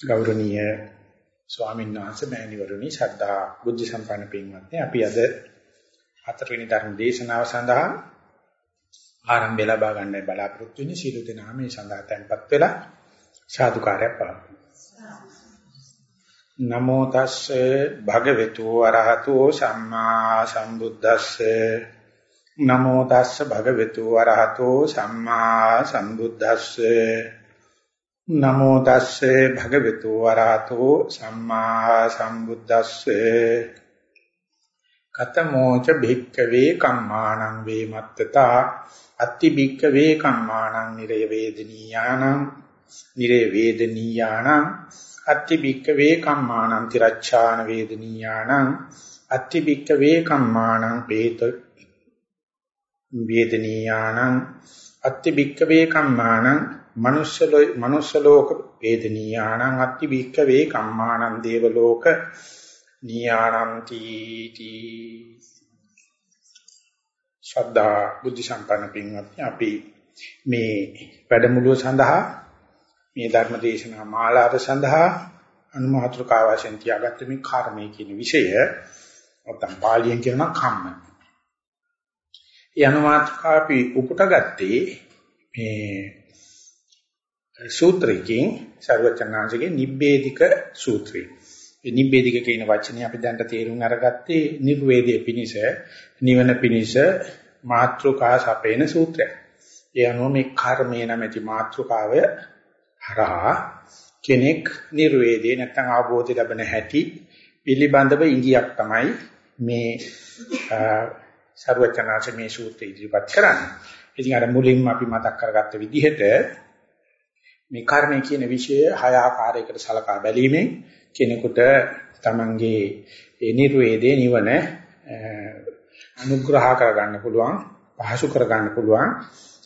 ගෞරවනීය ස්වාමීන් වහන්සේ මෑණිවරුනි ශ්‍රද්ධා බුද්ධ සම්පන්න පින්වත්නි අපි අද හතරවෙනි ධර්ම දේශනාව සඳහා ආරම්භය ලබා ගන්න බලාපොරොත්තු වෙන්නේ. සීල දෙනා මේ සඳහා tempත් වෙලා සාදුකාරයක් පාවමු නමෝ තස්සේ භගවතු වරහතු සම්මා සම්බුද්දස්සේ. නමෝ තස්සේ භගවතු වරහතු සම්මා සම්බුද්දස්සේ. නමෝ තස්සේ භගවතු වරහතෝ සම්මා සම්බුද්දස්සේ. කතමෝච භික්කවේ කම්මානං වේමත්තතා. අත්ති භික්කවේ කම්මානං නිරය වේදනීයානං නිරය වේදනීයානං අත්ති භික්කවේ කම්මානං තිරච්ඡාන වේදනීයානං. අත්ති භික්කවේ කම්මානං පේත වේදනීයානං. අත්ති භික්කවේ කම්මානං මනුෂ්‍ය මනුෂ්‍ය ලෝක වේදනීයානං අත්ති වික්ක වේ කම්මානං දේව ලෝක නීයානං තීති ශ්‍රද්ධා බුද්ධ සම්පන්න පින්වත්නි අපි මේ වැඩමුළුව සඳහා මේ ධර්ම දේශනා මාලාව සඳහා අනුමාත්‍රකාව වශයෙන් තියාගත්ත මේ කර්මය කියන විෂය නැත්නම් පාලියෙන් කියනවා කම්ම. ඒ අනුමාත්‍රකාව අපි උපුටගත්තේ මේ සූත්‍රයකින් සර්වචන්නාංශගේ නිබ්බේධික සූත්‍රය. මේ නිබ්බේධික කියන වචනේ අපි දැන්ට තේරුම් අරගත්තේ නිර්වේදයේ පිනිස නිවන පිනිස මාත්‍රිකා සපේන සූත්‍රය. ඒ අනුව මේ කර්මේ නැමැති මාත්‍රිකාව හරහා කෙනෙක් නිර්වේදේ නැත්නම් ආબોධය ලැබෙන හැටි පිළිබඳව ඉඟියක් තමයි මේ සර්වචනාංශ මේ සූත්‍රය ඉදිරිපත් කරන්නේ. ඉතින් අර මුලින්ම අපි මතක් කරගත්ත විදිහට මේ කර්මය කියන විෂය හය ආකාරයකට සලකා බැලීමෙන් කෙනෙකුට තමන්ගේ ඒ නිර්වේදේ නිවන අනුග්‍රහ කරගන්න පුළුවන් පහසු කරගන්න පුළුවන්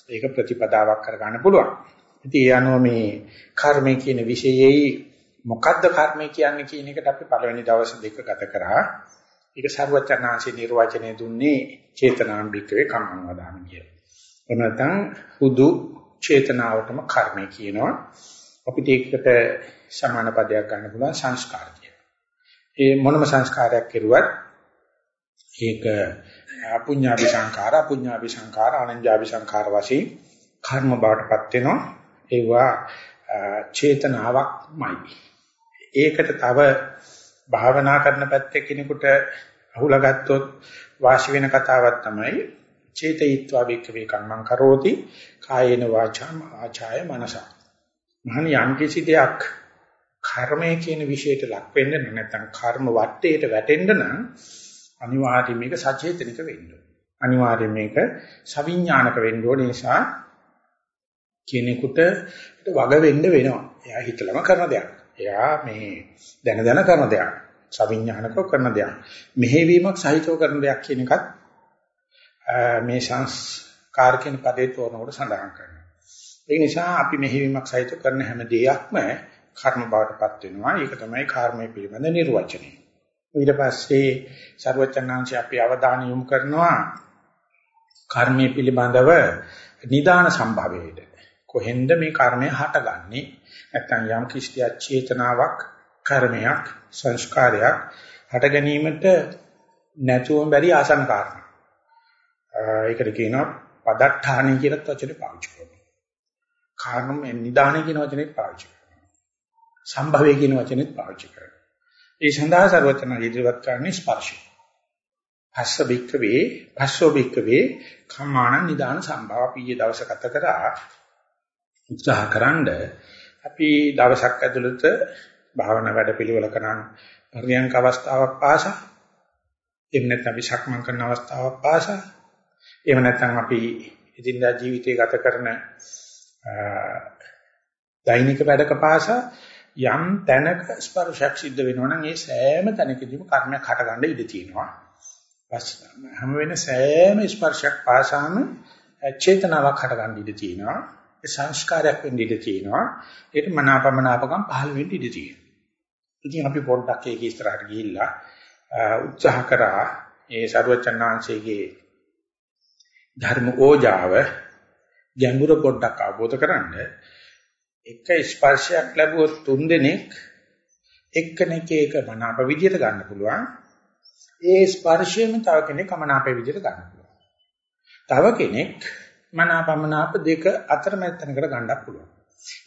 ඒක ප්‍රතිපදාවක් කරගන්න පුළුවන් ඉතින් ඒ අනුව මේ කර්මය කියන විෂයෙහි මොකද්ද කර්මය කියන්නේ කියන එකට අපි පළවෙනි දවස් දෙක ගත කරා ඒක ਸਰවචනාංශේ නිර්වචනය දුන්නේ චේතනාම්බිකවේ කම්මං වදාන කියලා. එනතන් හුදු චේතනාවටම කර්මය කියනවා. අපිට ඒකට සමාන පදයක් ගන්න පුළුවන් සංස්කාර කියලා. ඒ මොනම සංස්කාරයක් කෙරුවත් ඒක අපුඤ්ඤාභි සංඛාර, අපුඤ්ඤාභි සංඛාර, අනඤ්ඤාභි සංඛාර වශයෙන් කර්ම බවටපත් වෙනවා. ඒවා චේතනාවක්මයි. ඒකට තව භාවනා කරන පැත්තේ කෙනෙකුට අහුලා ගත්තොත් වාසි වෙන කතාවක් තමයි චේතයිත්වා වික්‍රේ කම්මං කරෝති කායේන වාචාම ආචාය මනස. මහණ යම් කිසි දෙයක් කර්මය කියන විශේෂයට ලක් වෙන්න නැත්නම් කර්ම වටේට වැටෙන්න නම් අනිවාර්යයෙන් මේක සචේතනික වෙන්න ඕනේ. අනිවාර්යයෙන් මේක සවිඥානික වෙන්න ඕනේ නිසා කෙනෙකුට වග වෙන්න වෙනවා. එයා හිතලම කරන දෙයක්. එයා මේ දැන දැන කරන දෙයක්. සවිඥානිකව කරන දෙයක්. මෙහෙවීමක් සහිතව කරන දෙයක් කියන එකත් මේ සංස්කාර කියන පදේ තෝරනකොට සඳහන් කරනවා. ඒ නිසා අපි මෙහෙවීමක් සහිත කරන හැම දෙයක්ම කර්ම බවටපත් වෙනවා. ඒක තමයි කර්මයේ පිළිබඳ නිර්වචනය. ඊට පස්සේ ਸਰවචනාංශය අපි අවධානය යොමු කරනවා කර්මයේ පිළිබඳව නිදාන සම්භවයට. කොහෙන්ද මේ කර්මය හටගන්නේ? නැත්නම් යම් කිසි චේතනාවක් කර්මයක් සංස්කාරයක් හට ගැනීමට නැතුවම බැරි ආසන කාරණා. ඒකට කියනවා පදට්ඨාන කියන වචනේ පාවිච්චි කරනවා. කාරණම නිදාන කියන වචනේ පාවිච්චි කරනවා. සම්භවය කියන වචනේත් පාවිච්චි කරනවා. ඒ සඳහා ਸਰවචන ඉදිරිපත් කරන්නේ ස්පර්ශය. පස්ස බික්කවේ පස්සෝ බික්කවේ කම්මාන නිදාන සම්භව පීයේ දවස ගත කරා උත්සාහකරනද අපි දවසක් ඇතුළත භාවනා වැඩපිළිවෙල කරන පරියන්ක අවස්ථාවක් පාසා එහෙම නැත්නම් අපි සක්මන් කරන අවස්ථාවක් පාසා එහෙම නැත්නම් අපි ඉදින්දා ජීවිතය ගත කරන දෛනික වැඩක පාසා යම් තැනක ස්පර්ශයක් සිද්ධ වෙනවා නම් ඒ සෑම තැනකදීම කර්මයක් හටගන්න ඉඩ තියෙනවා. පස් හැම වෙන සෑම ස්පර්ශයක් පාසාම චේතනාවක් හටගන්න ඉඩ තියෙනවා. ඒ සංස්කාරයක් වෙන්න ඉඩ තියෙනවා. ඒක මනාපමනාපකම් පහළ වෙන්න ඉඩ තියෙනවා. ඉතින් අපි පොඩ්ඩක් ඒක ඉස්සරහට ගිහිල්ලා උත්සාහ කරා ඒ සරුවචනාංශයේ ධර්ම ඕජාව ගැඹුර පොඩ්ඩක් අවබෝධ කරගන්න එක ස්පර්ශයක් ලැබුවොත් තුන් දෙනෙක් එක්කෙනෙක් ඒක මනාප විදියට ගන්න පුළුවන්. ඒ ස්පර්ශයෙන් තව කෙනෙක් අමනාප විදියට ගන්න පුළුවන්. තව කෙනෙක් මනාපමනාප දෙක අතරමැද තැනකට ගන්නත් පුළුවන්.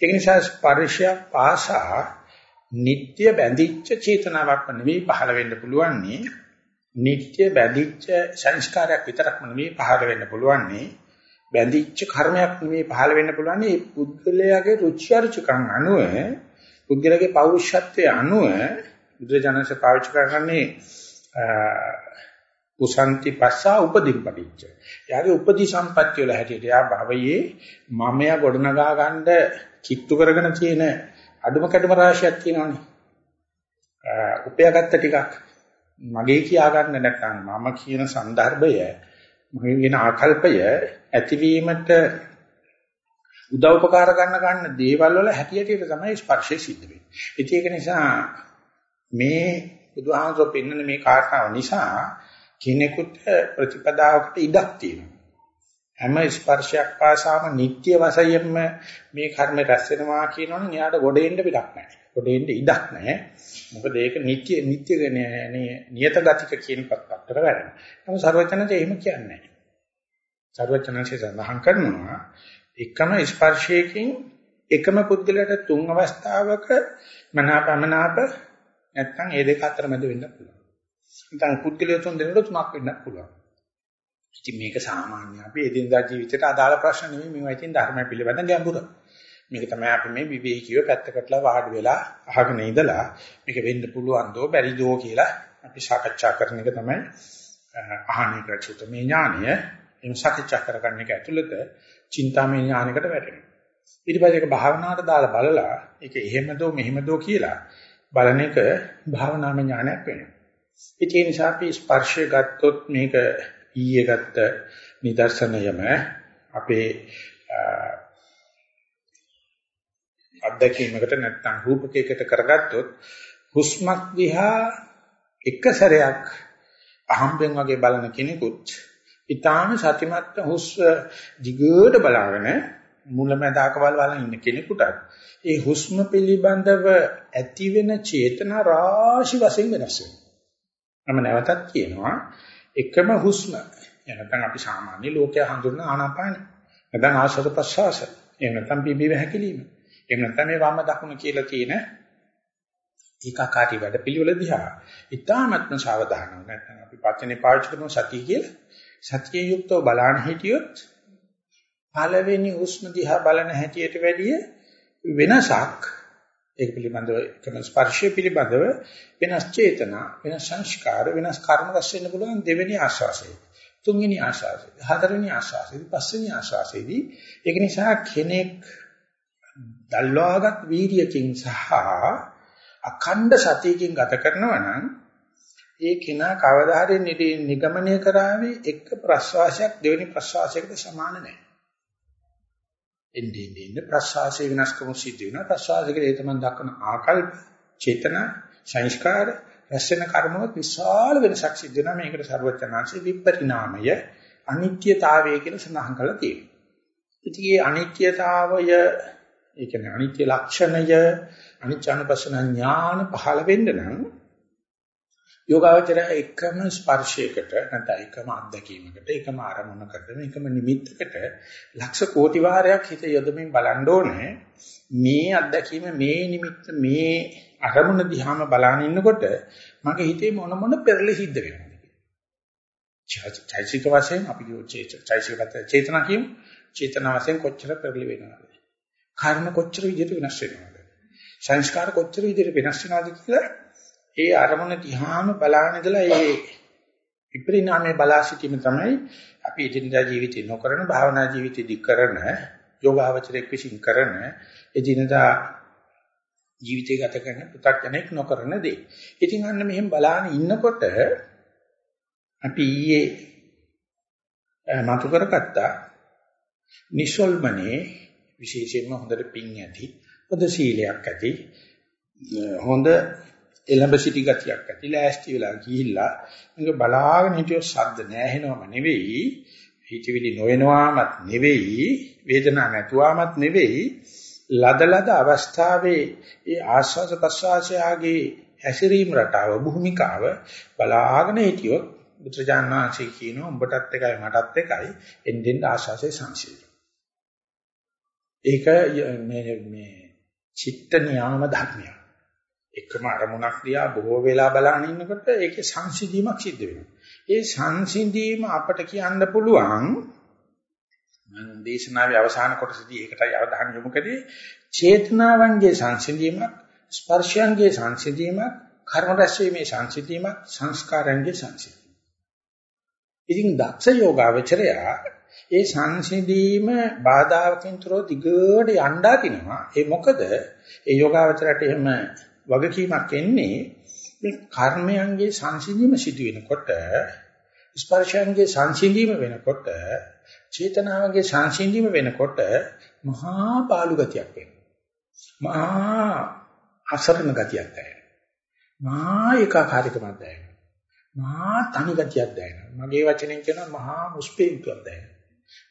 ඒ නිසා ස්පර්ශයක් පාසා නিত্য බැඳිච්ච චේතනාවක් නෙවෙයි පහළ වෙන්න පුළුවන් නේ. නিত্য බැඳිච්ච සංස්කාරයක් විතරක්ම නෙවෙයි පහළ වෙන්න පුළුවන් නේ. බැඳිච්ච කර්මයක් නෙවෙයි පහළ වෙන්න පුළුවන් නේ. පුද්ගලයාගේ රුචි අරුචිකම් අනුව පුද්ගලයාගේ පෞරුෂත්වයේ අනුව බුදුරජාණන්සේ පාවිච්චි කරන්නේ උසන්ති පස්සා උපදීන් පටිච්ච. යාගේ උපදි සම්පත්‍ය වල හැටියට යා භවයේ මමයා ගොඩනගා ගන්න කිට්ටු කරගෙන තියෙන අඩුම කැඩුම රාශියක් තියෙනවානේ. උපයාගත්ත ටිකක් මගේ කියා ගන්න නැත්නම් මම කියන સંદર્ભය මගේ කියන ආකල්පය ඇතිවීමට උදව්පකාර ගන්න ගන්න දේවල් වල හැටියට තමයි ස්පර්ශය සිද්ධ වෙන්නේ. ඒක නිසා මේ බුදුහාමසෝ පෙන්වන මේ කාරණාව නිසා කෙනෙකුට ප්‍රතිපදාවකට ඉඩක් තියෙනවා. හැම ස්පර්ශයක් පාසාම නිට්ටය වශයෙන්ම මේ කර්ම රැස් වෙනවා කියනවනේ න්යායට ගොඩේන්න පිටක් නැහැ. ගොඩේන්න ඉඩක් නැහැ. මොකද ඒක නිට්ටය නිට්ටය නියත ගතික කියන පත්තර වැඩන. නමුත් ਸਰවචනන්ත එහෙම කියන්නේ නැහැ. ਸਰවචනන්ත සඳහන් කරනවා එකම ස්පර්ශයකින් එකම පුද්ගලයාට තුන් අවස්ථාවක මනාපමනාප නැත්නම් ඒ දෙක අතර මැද වෙන්න පුළුවන්. නැත්නම් පුද්ගලයා තුන් දෙනෙකුට තුනක් වෙන්න පුළුවන්. ඉතින් මේක සාමාන්‍ය අපි එදිනදා ජීවිතයට අදාළ ප්‍රශ්න නෙමෙයි මේවා ඉතින් ධර්මය පිළිබඳ ගැඹුර. මේක තමයි අපි මේ විවේකීව පැත්තකටලා වාඩි වෙලා අහගෙන ඉඳලා මේක වෙන්න පුළුවන් දෝ බැරිදෝ කියලා අපි සාකච්ඡා කරන එක තමයි අහන්නේ කරචුත මේ ඥානය එම් සාකච්ඡා කරගන්න එක ඇතුළත චින්තාමය ඥානයකට වැටෙනවා. ඊට පස්සේ ඒක භාවනාවට දාලා බලලා ඒක එහෙමදෝ මෙහෙමදෝ කියලා බලන එක භාවනාමය ඥානයක් වෙනවා. ඒ නිසා අපි ස්පර්ශය ගත්තොත් මේක ඊයේ ගත්ත නිදර්ශනයම අපේ අත්දැකීමකට නැත්නම් රූපකයකට කරගත්තොත් හුස්මක් දිහා එක සැරයක් අහම්බෙන් වගේ බලන කෙනෙකුත් ඊටාම සතිමත් හුස්ම දිගට බලාගෙන මුලැමැදාකවල බලන ඉන්න කෙනෙකුට ඒ හුස්ම පිළිබඳව ඇති වෙන චේතනා රාශි වශයෙන් වෙනස් වෙනවා. මම නැවතත් කියනවා එකම හුස්ම. එනකන් අපි සාමාන්‍ය ලෝකයේ හඳුනන ආනාපාන. නැත්නම් ආශ්වාස ප්‍රශ්වාස. එහෙම නැත්නම් පිබිව හැකිලිම. එහෙම නැත්නම් මේ වම දකුණ කියලා කියන ඒකාකාරී වැඩ පිළිවෙල දිහා ඊ타ත්ම සාවධානව නැත්නම් අපි පචනේ පාවිච්චි කරන සතිය කියලා සතිය යුක්තව බලන්න හිටියොත් පළවෙනි හුස්ම දිහා බලන හැටියට වැඩිය වෙනසක් ඒක පිළිබඳව එකම ස්පර්ශය පිළිබඳව වෙනස් චේතනා වෙනස් සංස්කාර වෙනස් කර්ම රැස් වෙන්න පුළුවන් දෙවෙනි ආශාසය තුන්වෙනි ආශාසය හතරවෙනි ආශාසය පස්වෙනි ආශාසයේදී ඒක නිසා කෙනෙක් දල්වාගත් වීර්යකින් සහ අඛණ්ඩ සතියකින් ගත කරනවා නම් ඒ කෙනා කවදා හරි නිගමනය කරાવી එක ප්‍රස්වාසයක් දෙවෙනි ප්‍රස්වාසයකට සමාන නැහැ. එන්නේ එන්නේ ප්‍රසආසයේ විනාශකම සිද්ධ වෙනවා. ප්‍රසආසයේ ඒ තමයි දක්වන ආකල්ප චේතන සංස්කාර රැස්වෙන කර්මවල විශාල වෙනසක් සිද්ධ වෙනවා. මේකට ਸਰවඥාන්සේ විපරිණාමය අනිත්‍යතාවය කියලා සඳහන් කරලා තියෙනවා. ඉතින් මේ අනිත්‍යතාවය ඒ කියන්නේ අනිත්‍ය ලක්ෂණය අනිච්චානුපස්සන ඥාන පහළ වෙන්න නම් යෝගාවචරය එකම ස්පර්ශයකට නැත්නම් එකම අත්දැකීමකට එකම ආරමුණකට එකම නිමිත්තකට ලක්ෂ කෝටි වාරයක් හිත යොදමින් බලන්න ඕනේ මේ අත්දැකීම මේ නිමිත්ත මේ අරමුණ දිහාම බලන ඉන්නකොට මගේ හිතේ මොන මොන පෙරලි සිද්ධ වෙනවද කියලා. චෛසික වශයෙන් අපි චෛසික චේතනා කියමු. චේතනා වශයෙන් කොච්චර පෙරලි වෙනවද? කර්ම කොච්චර විදිහට වෙනස් වෙනවද? සංස්කාර කොච්චර විදිහට වෙනස් වෙනවද කියලා ඒ අරමුණ දිහාම බලාන ඉඳලා ඒ විපරිණාමයේ බලා සිටීම තමයි අපි එදිනදා ජීවිතේ නොකරන භාවනා ජීවිතේදී කරන යෝගාවචරයක් විසින් කරන එදිනදා ජීවිතය ගත කරන පු탁ජනෙක් නොකරන දේ. ඉතින් අන්න මෙහෙම බලාන ඉන්නකොට අපි ඊයේ මතු කරගත්තා නිසල්මනේ විශේෂයෙන්ම හොඳට පිං ඇති පොද සීලයක් ඇති හොඳ එළඹ සිටි ගතියක් ඇති ලෑස්ති වෙලා ගිහිල්ලා මේක බලාගෙන හිටියොත් ශබ්ද නැහෙනවම නෙවෙයි හිතවිලි නොවෙනවාමත් නෙවෙයි වේදනාවක් නැතුවාමත් නෙවෙයි ලදලද අවස්ථාවේ ඒ ආස්වාද ප්‍රසආසයාගේ හැසිරීම රටාව භූමිකාව බලාගෙන හිටියොත් බුද්ධජානනාංශي කියනවා උඹටත් එකයි මටත් එකයි එන්නෙන් ආශාසයේ සංසිද්ධි. ඒක මේ මේ චිත්ත නියාම ධර්මයක්. එකම අරමුණක් දිහා බොහෝ වෙලා බලන ඉන්නකොට ඒකේ සංසිඳීමක් සිද්ධ වෙනවා. ඒ සංසිඳීම අපට කියන්න පුළුවන් මම දේශනාවේ අවසාන කොටසදී ඒකටයි අවධානය යොමු කරේ චේතනාවන්ගේ සංසිඳීමක් ස්පර්ශයන්ගේ සංසිඳීමක් කර්ම රැස්වීමේ සංසිඳීමක් සංස්කාරයන්ගේ සංසිඳීමක්. ඉතින් දක්ෂ යෝගාවචරය ඒ සංසිඳීම බාධාකින් තොරව දිගට යන්න අදිනවා. ඒ මොකද ඒ යෝගාවචරයට එහෙම වගකීමක් එන්නේ මේ කර්මයන්ගේ සංසිඳීම සිදු වෙනකොට ස්පර්ශයන්ගේ සංසිඳීම වෙනකොට චේතනාවගේ සංසිඳීම වෙනකොට මහා පාළු ගතියක් වෙනවා. මහා අසරණ ගතියක් දැනෙනවා. මහා ඒකාකාරීකමක් දැනෙනවා. මහා තනි ගතියක් දැනෙනවා. මගේ වචනෙන් කියනවා මහා මුස්පේන්තුවක් දැනෙනවා.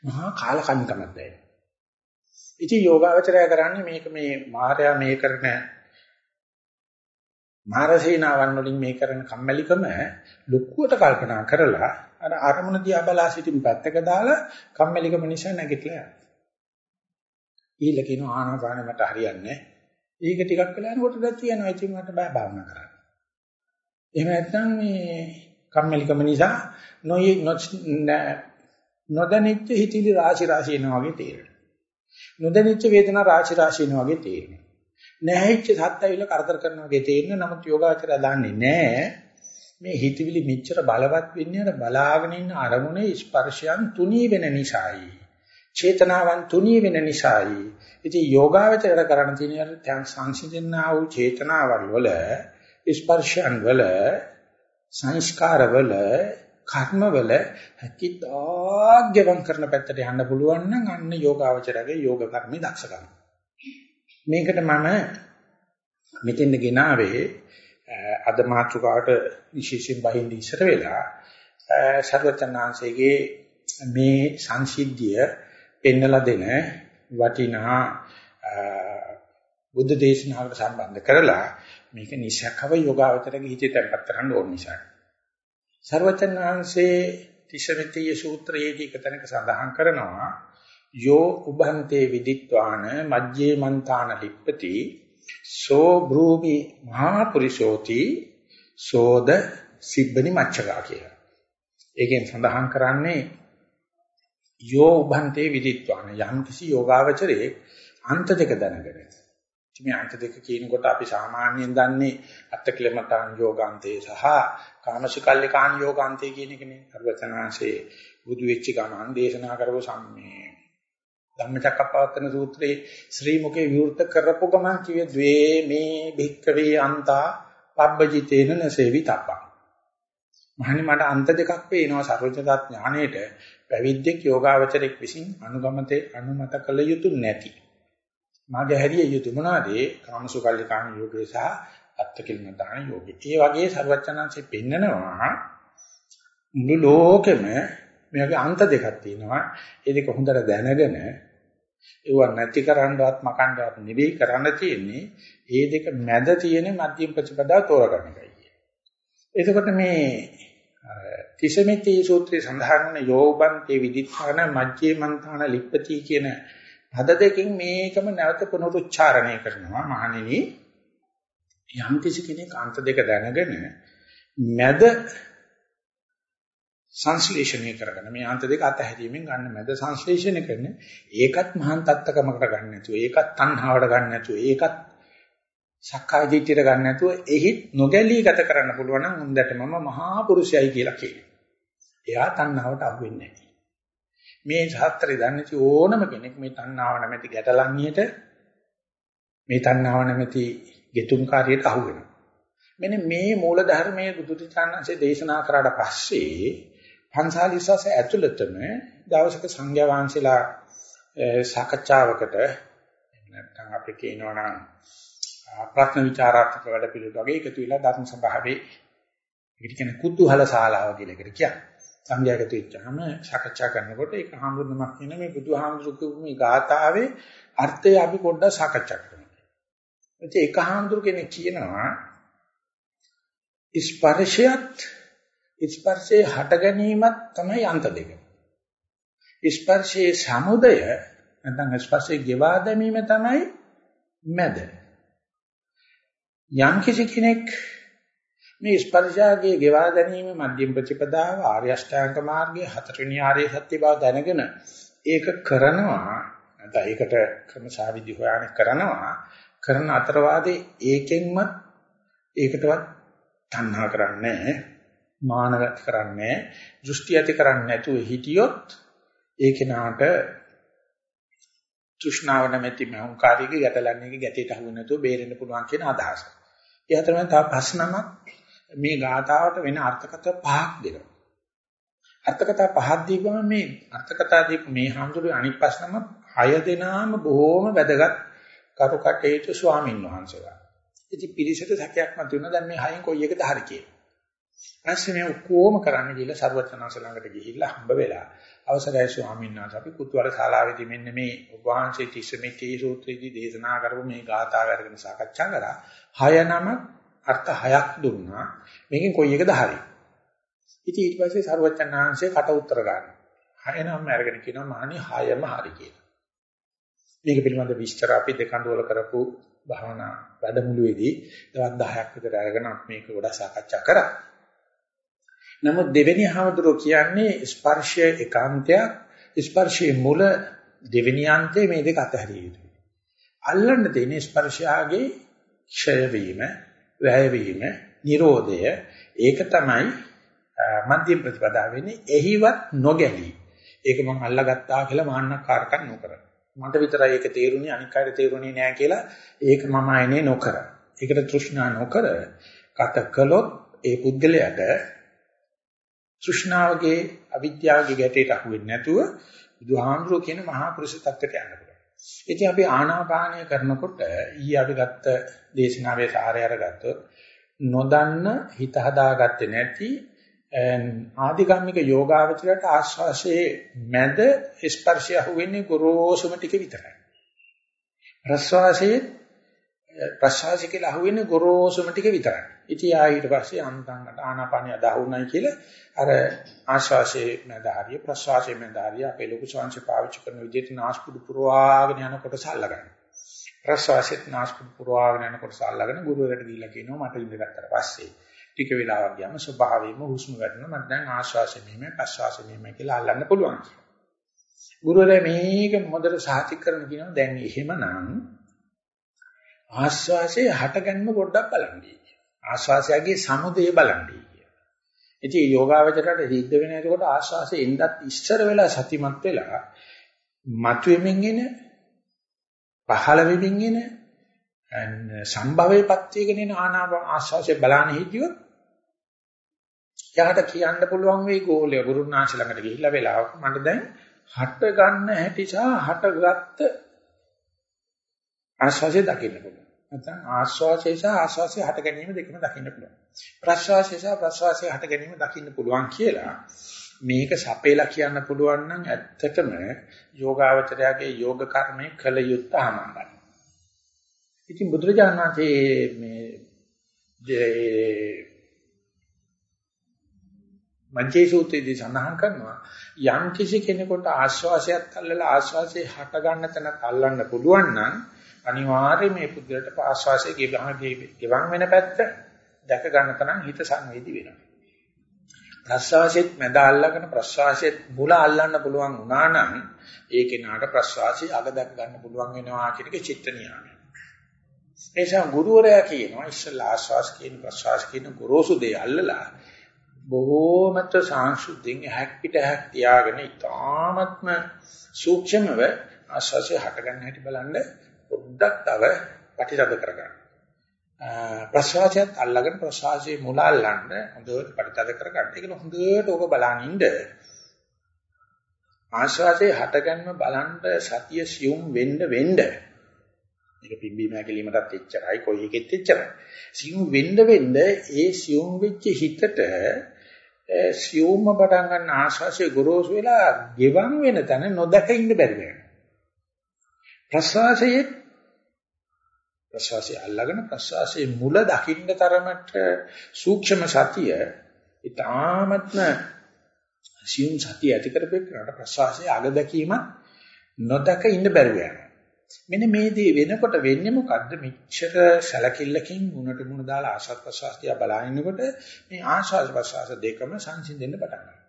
මහා කාලකන්නිකමක් දැනෙනවා. ඉතින් යෝගාවචරය කරන්නේ මේක මේ මායя මේ කරන මාරසේනාවන් වලින් මේ කරන කම්මැලිකම ලොකුවට කල්පනා කරලා අර අරමුණ දිහා බලා සිටින් පැත්තක දාලා කම්මැලිකම නිසා නැගිටලා යනවා. ඊළ කියන ආනාපානෙ මට හරියන්නේ ඒක ටිකක් වෙලා යනකොට දැක් කියනවා ඉතින් මට බය භාවනා කරන්න. එහෙම නැත්නම් මේ කම්මැලිකම නිසා නොයි නොදැනිච්ච හිතිලි රාශි රාශි එනවා වගේ තේරෙනවා. නොදැනිච්ච වේදනා රාශි රාශි එනවා වගේ තේරෙනවා. නැහැච්ච සත්‍ය ඇවිල්ලා කරදර කරනවා වගේ තේරෙන නමුත් යෝගාචරය දන්නේ නැහැ. මේ හිතවිලි මෙච්චර බලවත් වෙන්නේ අර බලාගෙන ඉන්න අරමුණේ ස්පර්ශයන් තුනී වෙන නිසායි. චේතනාවන් තුනී වෙන නිසායි. ඉතින් යෝගාවචරයට කරන්න තියෙන සංසිඳනා වූ චේතනාවල් වල ස්පර්ශයන් වල සංස්කාර වල කර්ම වල හැකිතාග්‍යවන් කරන පැත්තට යන්න පුළුවන් නම් අන්න යෝගාවචරයේ යෝග කර්මී දක්ෂකම. මේකට මම මෙතෙන්ද ගෙනාවේ අද මාතෘකාවට විශේෂයෙන් බහින්ද ඉස්සර වෙලා සර්වචනාංශයේ මේ සංසිද්ධිය පෙන්නලා දෙන වටිනා බුද්ධ දේශනාවකට සම්බන්ධ කරලා මේක නිසකව යෝගාවචරගේ හිතේ තැම්පත් කරන්න ඕන නිසා. සර්වචනාංශයේ තිසමිතිය සූත්‍රයේදී කතනක සඳහන් කරනවා යෝ උභන්තේ විදිත්වාන මජ්ජේ මන්තාන ලිප්පති සෝ භූමි මහා පුරිෂෝති සෝද සිබ්බනි මච්චකා කියලා. ඒකෙන් සඳහන් කරන්නේ යෝ උභන්තේ විදිත්වාන යම් කිසි යෝගාවචරයේ අන්ත දෙක දැනගෙන. මේ අන්ත දෙක කියනකොට අපි සාමාන්‍යයෙන් දන්නේ අත්කලමතාන් යෝගාන්තේ සහ කාමසිකල්ලිකාන් යෝගාන්තේ කියන එකනේ. අරවචනාංශේ බුදු වෙච්ච ගමන් දේශනා කරපු සම්මේ ධම්මචක්කප්පවත්තන සූත්‍රයේ ශ්‍රී මුකේ විවෘත කරපු ගමන් කිව්වේ ද්වේ මේ භික්කවේ අන්තා පබ්බජිතේන නසේවිතප්පං මහනි මට අන්ත දෙකක් පේනවා සර්වඥතා ඥාණයට පැවිද්දෙක් යෝගාවචරෙක් විසින් අනුගමතේ අනුමත කළ යුතු නැති. මාගේ හැරිය යුතු මොනවාද? කාමසුකල්ලිකාණ යෝගේ සහ අත්තකිලමතාණ යෝගේ ඒ වගේ සර්වඥාන්සේ පෙන්නනවා මුළු ලෝකෙම මේකේ අන්ත දෙකක් තියෙනවා. ඒ දෙක හොඳට දැනගෙන ඒව නැති කරන්නවත් මකන්නවත් නෙවෙයි කරන්න තියෙන්නේ. ඒ දෙක මැද තියෙන මධ්‍යම ප්‍රතිපදාව තෝරගන්න එකයි. එතකොට මේ තිසමිති සූත්‍රයේ සඳහන් වන යෝබන්තේ විදිත්තාන මජ්ජේ මන්තාන ලිප්පති කියන පද දෙකෙන් මේකම නැවත පුනරුච්චාරණය කරනවා මහණෙනි යම් කිසි කෙනෙක් අන්ත දෙක දැනගෙන මැද සංශ්ලේෂණය කරගෙන මේ අන්ත දෙක අතහැරීමෙන් ගන්න මැද සංශ්ලේෂණය කරන ඒකත් මහාන් තත්ත්වකමකට ගන්න නැතුව ඒකත් තණ්හාවට ගන්න නැතුව ඒකත් සක්කාය දිට්ඨියට ගන්න නැතුව එහි නොගැලී ගත කරන්න පුළුවන් නම් උන්දට මම මහා පුරුෂයයි කියලා කියනවා. එයා තණ්හාවට අහු වෙන්නේ නැහැ. මේ ශාස්ත්‍රය දන්නේ ඕනම කෙනෙක් මේ තණ්හාව නැමැති ගැටලන්නියට මේ තණ්හාව නැමැති ගෙතුම් කාර්යයට අහු වෙනවා. මෙන්න මේ මූල ධර්මයේ බුදුචානන්සේ දේශනා කරාට පස්සේ පන්සාලිසස ඇතුළතම දවසක සංඝයා වහන්සේලා සාකච්ඡාවකට නැත්නම් අපි කියනවා නම් ප්‍රශ්න විචාරාත්මක වැඩ පිළිවෙල වගේ එකතු වෙලා ධර්ම සභාවේ ඒකට කියන්නේ කුතුහල ශාලාව කියලා එකට කියන්නේ. සංඝයාගත වෙච්චාම සාකච්ඡා කරනකොට ඒක හාමුදුරුවමක් කියන මේ බුදුහාමුදුරු කියපු මේ ගාථාවේ අර්ථය අපි පොඩ්ඩක් සාකච්ඡා කරමු. ඉතින් ඒක හාමුදුරු කෙනෙක් කියනවා ස්පර්ශයත් ස්පර්ශයේ හට ගැනීමත් තමයි අන්ත දෙක. ස්පර්ශයේ සමුදය නැත්නම් ස්පර්ශයේ ගෙවා දැමීම තමයි මැද. යම් කිසි කෙනෙක් මේ ස්පර්ශාගේ ගෙවා දැමීම මධ්‍යම ප්‍රතිපදාව ආර්ය අෂ්ටාංග මාර්ගයේ හතරවෙනි ආර්ය සත්‍ය බව දැනගෙන ඒක කරනවා නැත්නම් ඒකට ක්‍රමසාවිදි හොයාගෙන කරනවා කරන අතරවාදී ඒකෙන්ම ඒකටවත් තණ්හා කරන්නේ මානගත කරන්නේ දෘෂ්ටි ඇති කරන්නේ නැතුව හිටියොත් ඒ කෙනාට තෘෂ්ණාව නැමැති මහංකාරීක ගැටලන්නේ ගැටේට අහු නැතුව බේරෙන්න පුළුවන් කියන අදහස. ඒ අතරම තව ප්‍රශ්නමක් මේ ගාථාවට වෙන අර්ථකථන පහක් දෙනවා. අර්ථකථන පහක් දීපම මේ අර්ථකථන දීප මේ හඳුරු අනිත් ප්‍රශ්නම හය දෙනාම බොහොම වැදගත් කරුකටේතු ස්වාමින් වහන්සේලා. ඉතින් පිරිසට සැකයක් මතුවෙනවා දැන් මේ හයෙන් කොයි එකද හරි කියලා. ඊපස්සේ මේ ඔක්කොම කරන්න ගිහලා සර්වඥාන්ස ළඟට ගිහිල්ලා හම්බ වෙලා අවසරයි ස්වාමීන් වහන්සේ අපි කුතුහල ශාලාවේදී මෙන්න මේ ඔබ වහන්සේ තිස්සමෙතේ සූත්‍රයේදී දේශනා කරපු මේ ගාථාව අරගෙන සාකච්ඡා කරා. හය නම අර්ථ හයක් දුන්නා. මේකෙන් කොයි එකද හරි? ඉතින් ඊට පස්සේ සර්වඥාන්සේ කට උත්තර ගන්නවා. හය නම අරගෙන කියනවා මහණි හයම හරි කියලා. මේක පිළිබඳ විස්තර අපි දෙකඬුවල කරපු භාවනා වැඩමුළුවේදී දවස් 10ක් විතර අරගෙන අපි මේක ගොඩක් සාකච්ඡා කරා. නමුත් දෙවෙනි හවුදුරෝ කියන්නේ ස්පර්ශය ඒකාන්තයක් ස්පර්ශයේ මුල දෙවෙනි අන්තයේ මේ දෙක අතහැරිය යුතුයි. අල්ලන්න තියෙන ස්පර්ශයාගේ ක්ෂය වීම, වැය වීම, Nirodhaය ඒක තමයි මධ්‍යම ප්‍රතිපදාව වෙන්නේ. එහිවත් නොගැලී. ඒක මම අල්ලගත්තා කියලා මාන්නකාරකම් නොකර. මට විතරයි ඒක තේරුණේ අනික් අයට තේරුණේ නෑ කියලා ඒක මම ආයේ නොකර. ඒකට තෘෂ්ණා නොකර කත කළොත් ඒ පුද්ගලයාට තෘෂ්ණාවගේ අවිද්‍යාවගේ ගැටේට අහු වෙන්නේ නැතුව බුදුහාමුදුරුවෝ කියන මහා පුරුෂ තත්ත්වයට යන්න පුළුවන්. ඉතින් අපි ආනාපානය කරනකොට ඊ අපි ගත්ත දේශනාවේ සාරය අරගත්තොත් නොදන්න හිත හදාගත්තේ නැති ආධිගම්මික යෝගාවචරයට ආශ්වාසයේ මැද ස්පර්ශය අහුවෙන්නේ ගොරෝසුම ටික විතරයි. ප්‍රශ්වාසයේ ප්‍රශ්වාසය කියලා අහුවෙන්නේ ගොරෝසුම ටික විතරයි. ඉතින් ආ ඊට පස්සේ අන්තංගට ආනාපානිය අදහුණයි කියලා අර ආශ්වාසයේ මැදාරිය ප්‍රශ්වාසයේ මැදාරිය අපේ ලොකු ශාංශ පාවිච්චි කරන විදිහට නාස්පුඩු පුරවාගෙන යන කොටස අල්ලගන්න. ප්‍රශ්වාසෙත් නාස්පුඩු පුරවාගෙන යන කොටස අල්ලගෙන ගුරුවරට දීලා කියනවා මට ඉඳගත්තට පස්සේ ටික වෙලාවක් ගියාම ස්වභාවයෙන්ම හුස්ම ගන්නවා මම දැන් ආශ්වාසය මෙහෙම ප්‍රශ්වාසය මෙහෙම කියලා අල්ලන්න පුළුවන්. ගුරුවරයා මේක මොදට සාතික කරන කියනවා දැන් එහෙමනම් ආශ්වාසයේ හටගන්න පොඩ්ඩක් බලන්න. ආශ්වාසයගේ සමුදය බලන්නේ කියලා. ඉතින් යෝගාවචරයට සිද්ධ වෙන එතකොට ආශ්වාසයේ එන්නත් ඉස්සර වෙලා සතිමත් වෙලා මතුවෙමින් එන පහළ වෙමින් එන සම්භවයේපත් වේගෙන එන ආනාප ආශ්වාසයේ බලන්න හිටියොත් යාට කියන්න පුළුවන් වෙයි ගෝලය ගුරුනාංශ ළඟට ගිහිල්ලා වෙලාවක මට දැන් හට ගන්න හැටි සහ හටගත්ත ආශ්වාසය දකින්න පුළුවන්. නැත්නම් ආශ්වාසය සහ ආශ්වාසය හට ගැනීම දෙකම දකින්න පුළුවන්. ප්‍රශ්වාසය සහ ප්‍රශ්වාසය හට ගැනීම දකින්න පුළුවන් කියලා මේක සපේලා කියන්න පුළුවන් නම් ඇත්තටම යෝගාවචරයාගේ යෝග කර්මයේ කල යුත්තහමයි. ඉතින් බුදුරජාණන් වහන්සේ මේ මංචේ සූත්‍රයේදී සඳහන් කරනවා යම් කිසි කෙනෙකුට ආශ්වාසයත් අල්ලලා ආශ්වාසයේ හට ගන්න තැන අල්ලන්න පුළුවන් නම් අනිවාර්යයෙන් මේ පුද්ගලට ආශ්වාසයේ ගෙවන් වෙන පැත්ත දැක ගන්න තරම් හිත සංවේදී වෙනවා. ප්‍රශ්වාසෙත් මැද අල්ලගෙන ප්‍රශ්වාසෙත් මුල අල්ලන්න පුළුවන් වුණා නම් ඒ කෙනාට ප්‍රශ්වාසය අග දැක ගන්න පුළුවන් වෙනවා කියන එක චිත්ත නියාමය. එනිසා ගුරුවරයා කියනවා ඉස්සල්ලා ආශ්වාස කියන ප්‍රශ්වාස කියන ගොරෝසු දේ අල්ලලා බොහෝමත්ව සංසුද්ධින් හැක් පිට හැක් තියාගෙන ඉතාමත්ම සූක්ෂමව ආශ්වාසය හට ගන්න හැටි බලන්න පොඩ්ඩක් තව ප්‍රතිසද කරගන්න. ප්‍රසවාසයත් අල්ලගෙන ප්‍රසවාසයේ මුල අල්ලන්න හොඳට ප්‍රතිසද කරගන්න. ඒක හොඳට ඕක බලන් ඉන්න. ආශ්වාසයේ හටගන්න බලන්න සතිය සියුම් වෙන්න වෙන්න. මේක පිම්බීම හැකලීමටත් එච්චරයි කොයි එකෙත් එච්චරයි. සියුම් වෙන්න වෙන්න ඒ සියුම් වෙච්ච හිතට සියුම්ම පටන් ගන්න ආශ්වාසයේ ගොරෝසු වෙලා ගෙවන් වෙන තැන නොදක ඉන්න බැරි වෙනවා. ප්‍රශ්වාසයේ ප්‍රශ්වාසය අල්ලගෙන ප්‍රශ්වාසයේ මුල දකින්න තරමට සූක්ෂම සතිය ඊ타මත්ම සියුම් සතිය ඇති කරපෙන්නට ප්‍රශ්වාසයේ අග දැකීම නොදක ඉන්න බැරුව යනවා. මෙන්න මේ දේ වෙනකොට වෙන්නේ මොකද්ද? මෙච්චර සැලකිල්ලකින් මුණට මුණ දාලා ආශාත් ප්‍රසවාසය බලනකොට මේ ආශාස් ප්‍රසවාස දෙකම සංසිඳෙන්න පටන් ගන්නවා.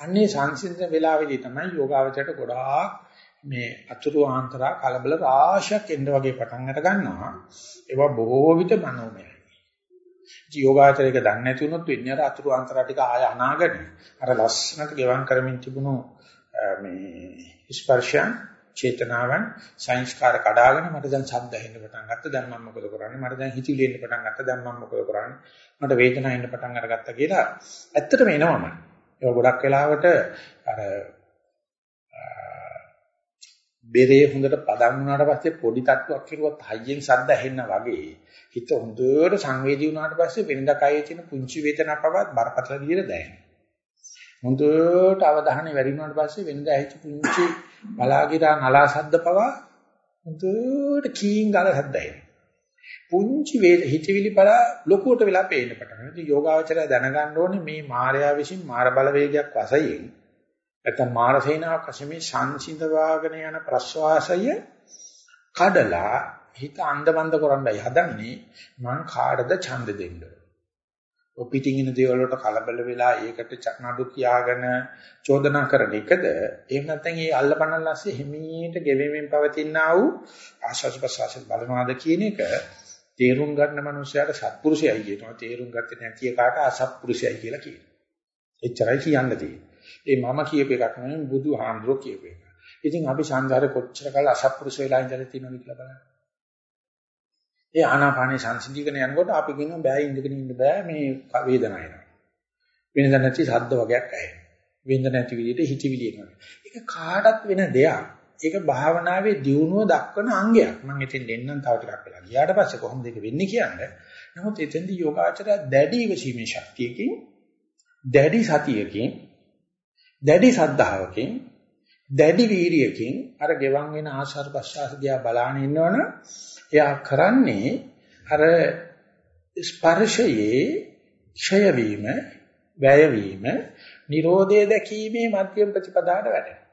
අන්නේ සංසිඳන වෙලාවේදී තමයි යෝගාවචරයට ගොඩාක් මේ අතුරු ආන්තරා කලබල රාශියක් එන්න වගේ පටන් අර ගන්නවා. ඒවා බොහෝ විට මනෝමයයි. යෝගාචරයක දන්නේ නැති වුණොත් වෙන්නේ අර අතුරු ආන්තරා ටික ආය අනාගෙන අර ලස්සනට ගෙවම් කරමින් තිබුණු මේ ස්පර්ශයන් චේතනාවන් සංස්කාර කඩාගෙන මට දැන් ශබ්ද ඇහෙන්න පටන් ගත්තා. දැන් මම මොකද කරන්නේ? මට දැන් හිතිවිලි එන්න පටන් ගත්තා. දැන් මම මොකද කරන්නේ? මට වේදනාව එන්න පටන් අරගත්තා කියලා ඇත්තටම එනවම. ඒක ගොඩක් වෙලාවට අර බෙරේ හොඳට පදම් වුණාට පස්සේ පොඩි තට්ටුවක් කිරුවත් හයියෙන් ශබ්ද ඇහෙන්න වගේ හිත හොඳට සංවේදී වුණාට පස්සේ වෙනද කයේ තියෙන පුංචි වේදනාවක් පවත් බරපතල විදිහට දැනෙනවා හොඳට අවධානය වැඩි වුණාට පස්සේ වෙනද ඇහිච්ච පුංචි බලාගිරා නලා ශබ්ද පවා හොඳට කීං ගාලා ශබ්ද ඇහෙනවා. පුංචි වේද හිතවිලි බල ලොකුවට වෙලා පේන්න පටන් ගන්නවා. ඉතින් යෝගාවචරය දැනගන්න ඕනේ මේ මායාව විසින් මාර බලවේගයක් වශයෙන් නැත්නම් මාර සේනාවක් වශයෙන් මේ සංසිඳවාගෙන යන ප්‍රස්වාසය කඩලා හිත අන්දමන්ද කරන්නයි හදන්නේ. මං කාටද ඡන්ද දෙන්න. ඔය පිටින් ඉන්න දේවල් වලට කලබල වෙලා ඒකට නඩු කියාගෙන චෝදනා කරන එකද? එහෙම නැත්නම් ඒ අල්ලපනල්ලාස්සේ හිමීට ගෙවෙමින් පවතිනා වූ ආශාස ප්‍රසවාස බලනවාද කියන එක තේරුම් ගන්න මනුස්සයාට සත්පුරුෂයයි කියනවා. තේරුම් ගත්තේ නැති එකාට අසත්පුරුෂයයි කියලා කියනවා. එච්චරයි කියන්න තියෙන්නේ. ඒ මම කියප එකක් නෙවෙයි බුදුහාමුදුරුවෝ කියප එක ඉතින් අපි සංඝාරේ කොච්චර කල් අසත්පුරුෂ වෙලා ඉඳලා තියෙනවද කියලා බලන්න ඒ ආනාපානේ සංසිඳීගෙන යනකොට අපි කියනවා බෑ ඉඳගෙන ඉන්න බෑ මේ වේදනාව එනවා. වෙනද නැති ශබ්ද වගේක් ඇහෙනවා. වෙනද නැති විදිහට හිතවිලි එනවා. ඒක කාටත් වෙන දෙයක්. ඒක භාවනාවේ දියුණුව දක්වන අංගයක්. මම ඉතින් දෙන්නම් තව ටිකක් වෙලා. ගියාට පස්සේ කොහොමද ඒක වෙන්නේ කියන්නේ? නමුත් එතෙන්දී යෝගාචරය දැඩි විසීමේ ශක්තියකින් දැඩි සතියකින් දැඩි සද්ධාවකින් දැඩි වීරියකින් අර ගෙවන් වෙන ආශාර ප්‍රසආස දිහා බලාගෙන ඉන්නවනම් එයා කරන්නේ අර ස්පර්ශයේ ක්ෂය වීම, වැය වීම, Nirodhe දැකීමේ මධ්‍යම ප්‍රතිපදාවට වැඩෙනවා.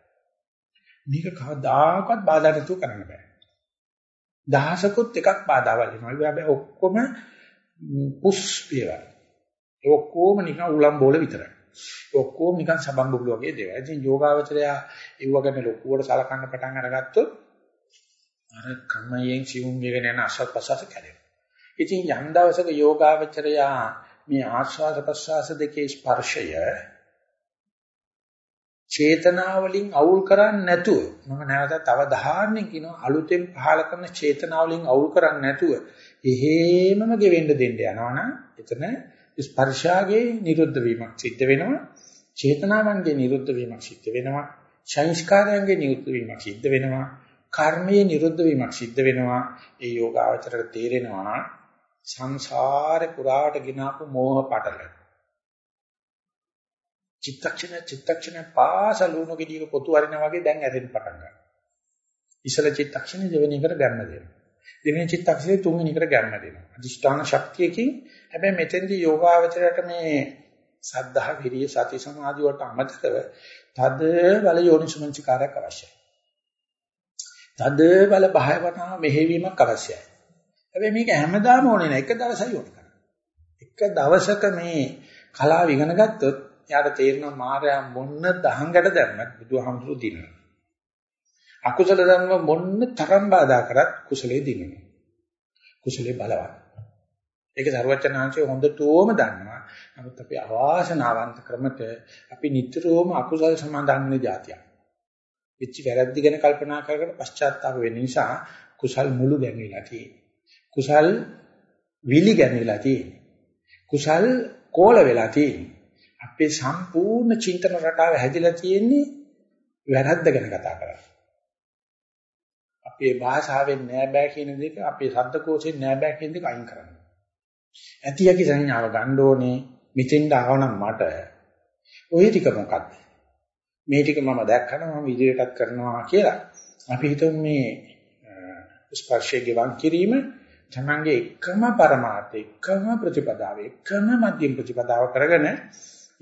මේක කවදාකවත් බාධා නැතුව කරන්න බෑ. දහසකුත් එකක් බාධා වලිනවා. ඒ හැබැයි ඔක්කොම පුස් පියවර. ඒ ඔක්කොම නිකන් උලම් බෝල විතරයි. ඔක්කොම නිකන් සබම් බුබුල වගේ දේවල්. ඉතින් යෝගාවචරය ඒව ගැන ලොකුවට සලකන්න පටන් අරගත්තොත් අර කර්මයෙන් සිවුම් වේගෙන යන අසත් පසස කැඩෙනවා. ඉතින් යම් දවසක යෝගාවචරය මේ ආස්වාද ප්‍රසවාස දෙකේ ස්පර්ශය චේතනාවලින් අවුල් කරන්නේ නැතුව මම නැවතත් අවධානයෙන් කියනවා අලුතෙන් පහල කරන චේතනාවලින් අවුල් කරන්නේ නැතුව එහෙමම ගෙවෙන්න දෙන්න යනවනම් එතන ස්පර්ශාගේ නිරුද්ධ වීමක් සිද්ධ වෙනවා චේතනාවන්ගේ නිරුද්ධ වීමක් සිද්ධ වෙනවා සංස්කාරයන්ගේ නිරුද්ධ වීමක් සිද්ධ වෙනවා කර්මයේ නිරුද්ධ වීමක් සිද්ධ වෙනවා. ඒ යෝගාවචරයට තේරෙනවා සංසාරේ පුරාවට ගినాපු මෝහ පටල. චිත්තක්ෂණ චිත්තක්ෂණ පාසලුණු ගෙඩියක පොතු වරිනා වගේ දැන් ඇරෙන්න පටන් ගන්නවා. ඉසල චිත්තක්ෂණේ දෙවෙනි එකට ගන්න දෙනවා. දෙවෙනි චිත්තක්ෂණේ තුන්වෙනි එකට ගන්න දෙනවා අදිෂ්ඨාන ශක්තියකින් හැබැයි මෙතෙන්දී යෝගාවචරයට මේ සද්ධා විරිය සති සමාධි වලට අමතරව තද බල යෝනිසමංචකාරයක් අවශ්‍යයි තද බල භාවනාව මෙහෙවීමක් අවශ්‍යයි. හැබැයි මේක හැමදාම ඕනේ නැහැ. එක දවසයි ඕන කරන්නේ. එක දවසක මේ කලාව ඉගෙන ගත්තොත් යාට තේරෙනවා මායя මොන්න දහංගට දැම්මත් බුදුහාමුදුරු දිනනවා. අකුසල ධර්ම මොන්න තරම් බාධා කරත් කුසලයේ දිනනවා. කුසලයේ බලවත්. ඒක සර්වචනාංශය හොඳටම දන්නවා. නමුත් අපි අවාසනාවන්ත ක්‍රමත අපි නිතරම අකුසල සමාදන් වෙන જાතියක්. වෙච්ච වැරද්ද ගැන කල්පනා කර කර පශ්චාත්තාප වෙන නිසා කුසල් මුළු ගැන්විලා තියෙන්නේ. කුසල් විලි ගැන්විලා තියෙන්නේ. කුසල් කෝල වෙලා තියෙන්නේ. අපේ සම්පූර්ණ චින්තන රටාව හැදිලා තියෙන්නේ වැරද්ද ගැන කතා කරලා. අපේ භාෂාවෙන් නෑ බෑ කියන දෙක අපේ ශබ්ද කෝෂයෙන් නෑ බෑ කියන දෙක අයින් කරන්න. ඇති යකි සංඥාව ගන්න ඕනේ මෙතෙන්ට ආවනම් මට. ওই ටික මොකක්ද? මේ ටික මම දැක්කම මම ඉදිරියටත් කරනවා කියලා. අපි හිතමු මේ ස්පර්ශයේ ගවන් කිරීම තමංගේ එකම પરමාර්ථය එකම ප්‍රතිපදාව එකම මධ්‍යම ප්‍රතිපදාව කරගෙන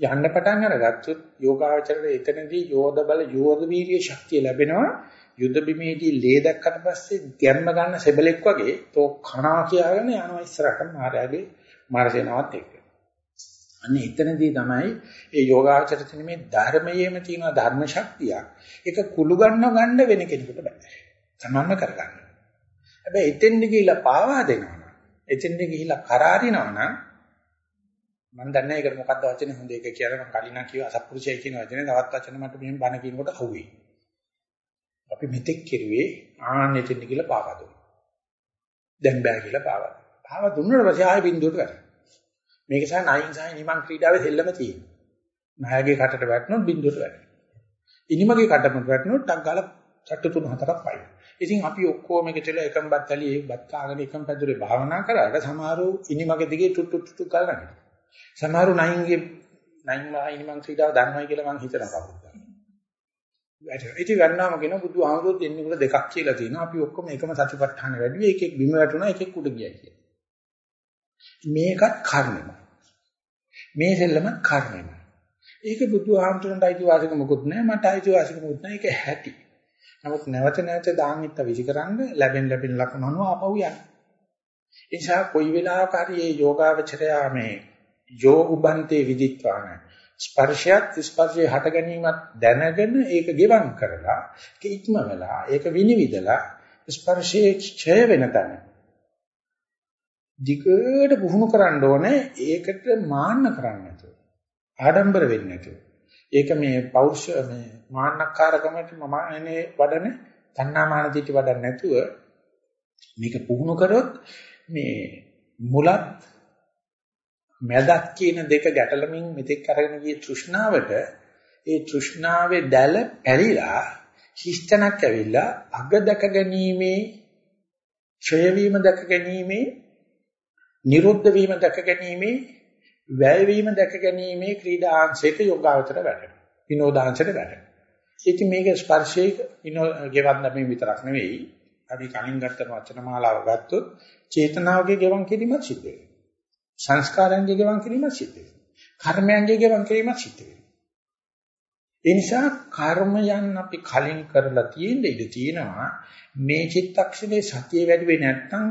යන්න පටන් අරගත්තොත් යෝගාවචරයේ එතනදී යෝධ බල යෝධ වීර්ය ශක්තිය ලැබෙනවා යුද බිමේදී ලේ දැක්කට පස්සේ ගැම්ම ගන්න සෙබලෙක් වගේ තෝ කණා කියාගෙන යනවා ඉස්සරහට මායාවේ මාර්සේනාවත් එක්ක. අන්න එතනදී තමයි ඒ යෝගාචර තියෙන මේ ධර්මයේම තියෙන ධර්ම ශක්තිය. ඒක කුළු ගන්නව ගන්න වෙන කෙනෙකුට බෑ. තමන්ම කරගන්න. හැබැයි එතෙන්ද ගිහිල්ලා පාවා දෙනවා. එතෙන්ද ගිහිල්ලා කරාරිනවා නම් මම දන්නේ ඒකට මොකද්ද වචනේ හොඳ එක කියලා මම කලින් කිව්වා අසත්පුරුෂය කියන වචනේ තවත් වචන මට මෙහෙම බණ කියනකොට අහුවේ. අපි මෙතෙක් කෙරුවේ ආන්න එතෙන්ද කියලා පාවා දුන්නා. දැන් බෑ කියලා පාවා දුන්නා. පාවා දුන්නාට පස්සේ ආයෙ බින්දුවට වැටෙනවා. මේක සහ නයින් සහ නිමං ක්‍රීඩාවේ දෙල්ලම තියෙනවා. නායකගේ කටට වැටුණොත් බින්දුවට වැටෙනවා. ඉනිමගේ කටට වැටුණොත් ටක් ගාලා සට්ටු තුන හතරක් පයි. ඉතින් අපි ඔක්කොම එකතුලා එකම බත් ඇලි බත් කාගෙන එකම පැදුරේ භාවනා කරාට සමහරව ඉනිමගේ දිගේ ටුට්ටු ටුට්ටු ගලනවා. සමහරව නයින්ගේ නයින් මා ඉනිමං ක්‍රීඩාව දන්නවයි කියලා මං හිතනවා කවුරුත්. වැටෙනවා. ඉතින් ගන්නාම කියන බුදුහාමුදුරුවෝ දෙන්නේ උඩ දෙකක් කියලා තියෙනවා. අපි ඔක්කොම එකම සතිපට්ඨාන වැඩි එකෙක් බිම වැටුණා එකෙක් උඩ ගියයි කියලා. මේකත් කර්මෙමයි. මේ සෙල්ලමත් කර්මෙමයි. ඒක බුදුහාමුදුරන්ට අයිතිවාසිකම මොකුත් නැහැ මට අයිතිවාසිකම මොකුත් නැහැ ඒක හැටි. නමුත් නැවත නැවත දාන්නිට විසිකරන්න ලැබෙන ලැබෙන ලක්ෂණ අනුව ආපහු යන්න. ඒ නිසා කොයි වෙලාවක හරි මේ යෝගාවචරයා මේ යෝ උබන්තේ විදිත්වාන ස්පර්ශයත් ස්පර්ශයේ හට ගැනීමත් දැනගෙන ඒක ගෙවම් කරලා ඒක ඉක්මවලා ඒක විනිවිදලා ස්පර්ශයේ ක්ෂය වෙන තැන. දිගට පුහුණු කරන්න ඕනේ ඒකට මාන්න කරන්නේ නැතුව. ආඩම්බර වෙන්නේ නැතුව. ඒක මේ පෞරුෂ මේ මාන්නකාරකමට මම එනේ වඩන තණ්හාමාන දිටි වඩන්නේ නැතුව මේක පුහුණු කරොත් මේ මුලත් මැදක් කියන දෙක ගැටලමින් මෙතෙක් අරගෙන ගිය තෘෂ්ණාවට ඒ තෘෂ්ණාවේ දැල පැරිලා හිස්තනක් ඇවිල්ලා අග දැක ගැනීමේ ඡය වීම දැක ගැනීමේ නිරුද්ධ වීම දැක ගැනීමේ වැය වීම දැක ගැනීමේ ක්‍රීඩාංශයක යෝගාවචර වැඩෙනවා. විනෝදාංශයට වැඩෙනවා. ඉතින් මේක ස්පර්ශයේ විනෝ ගෙවන්න මේ විතරක් නෙවෙයි. අපි කලින් ගත්ත වචන මාලාව ගත්තොත් චේතනාවගේ ගෙවන් කිරීමත් සිද්ධ වෙනවා. සංස්කාරයන්ගේ ගෙවන් කිරීමත් සිද්ධ වෙනවා. කර්මයන්ගේ ගෙවන් කිරීමත් සිද්ධ වෙනවා. ඒ නිසා කර්මයන් අපි කලින් කරලා තියෙන ඉඩ තියෙනවා මේ චිත්තක්ෂණේ සතිය වැඩි වෙන්නේ නැත්නම්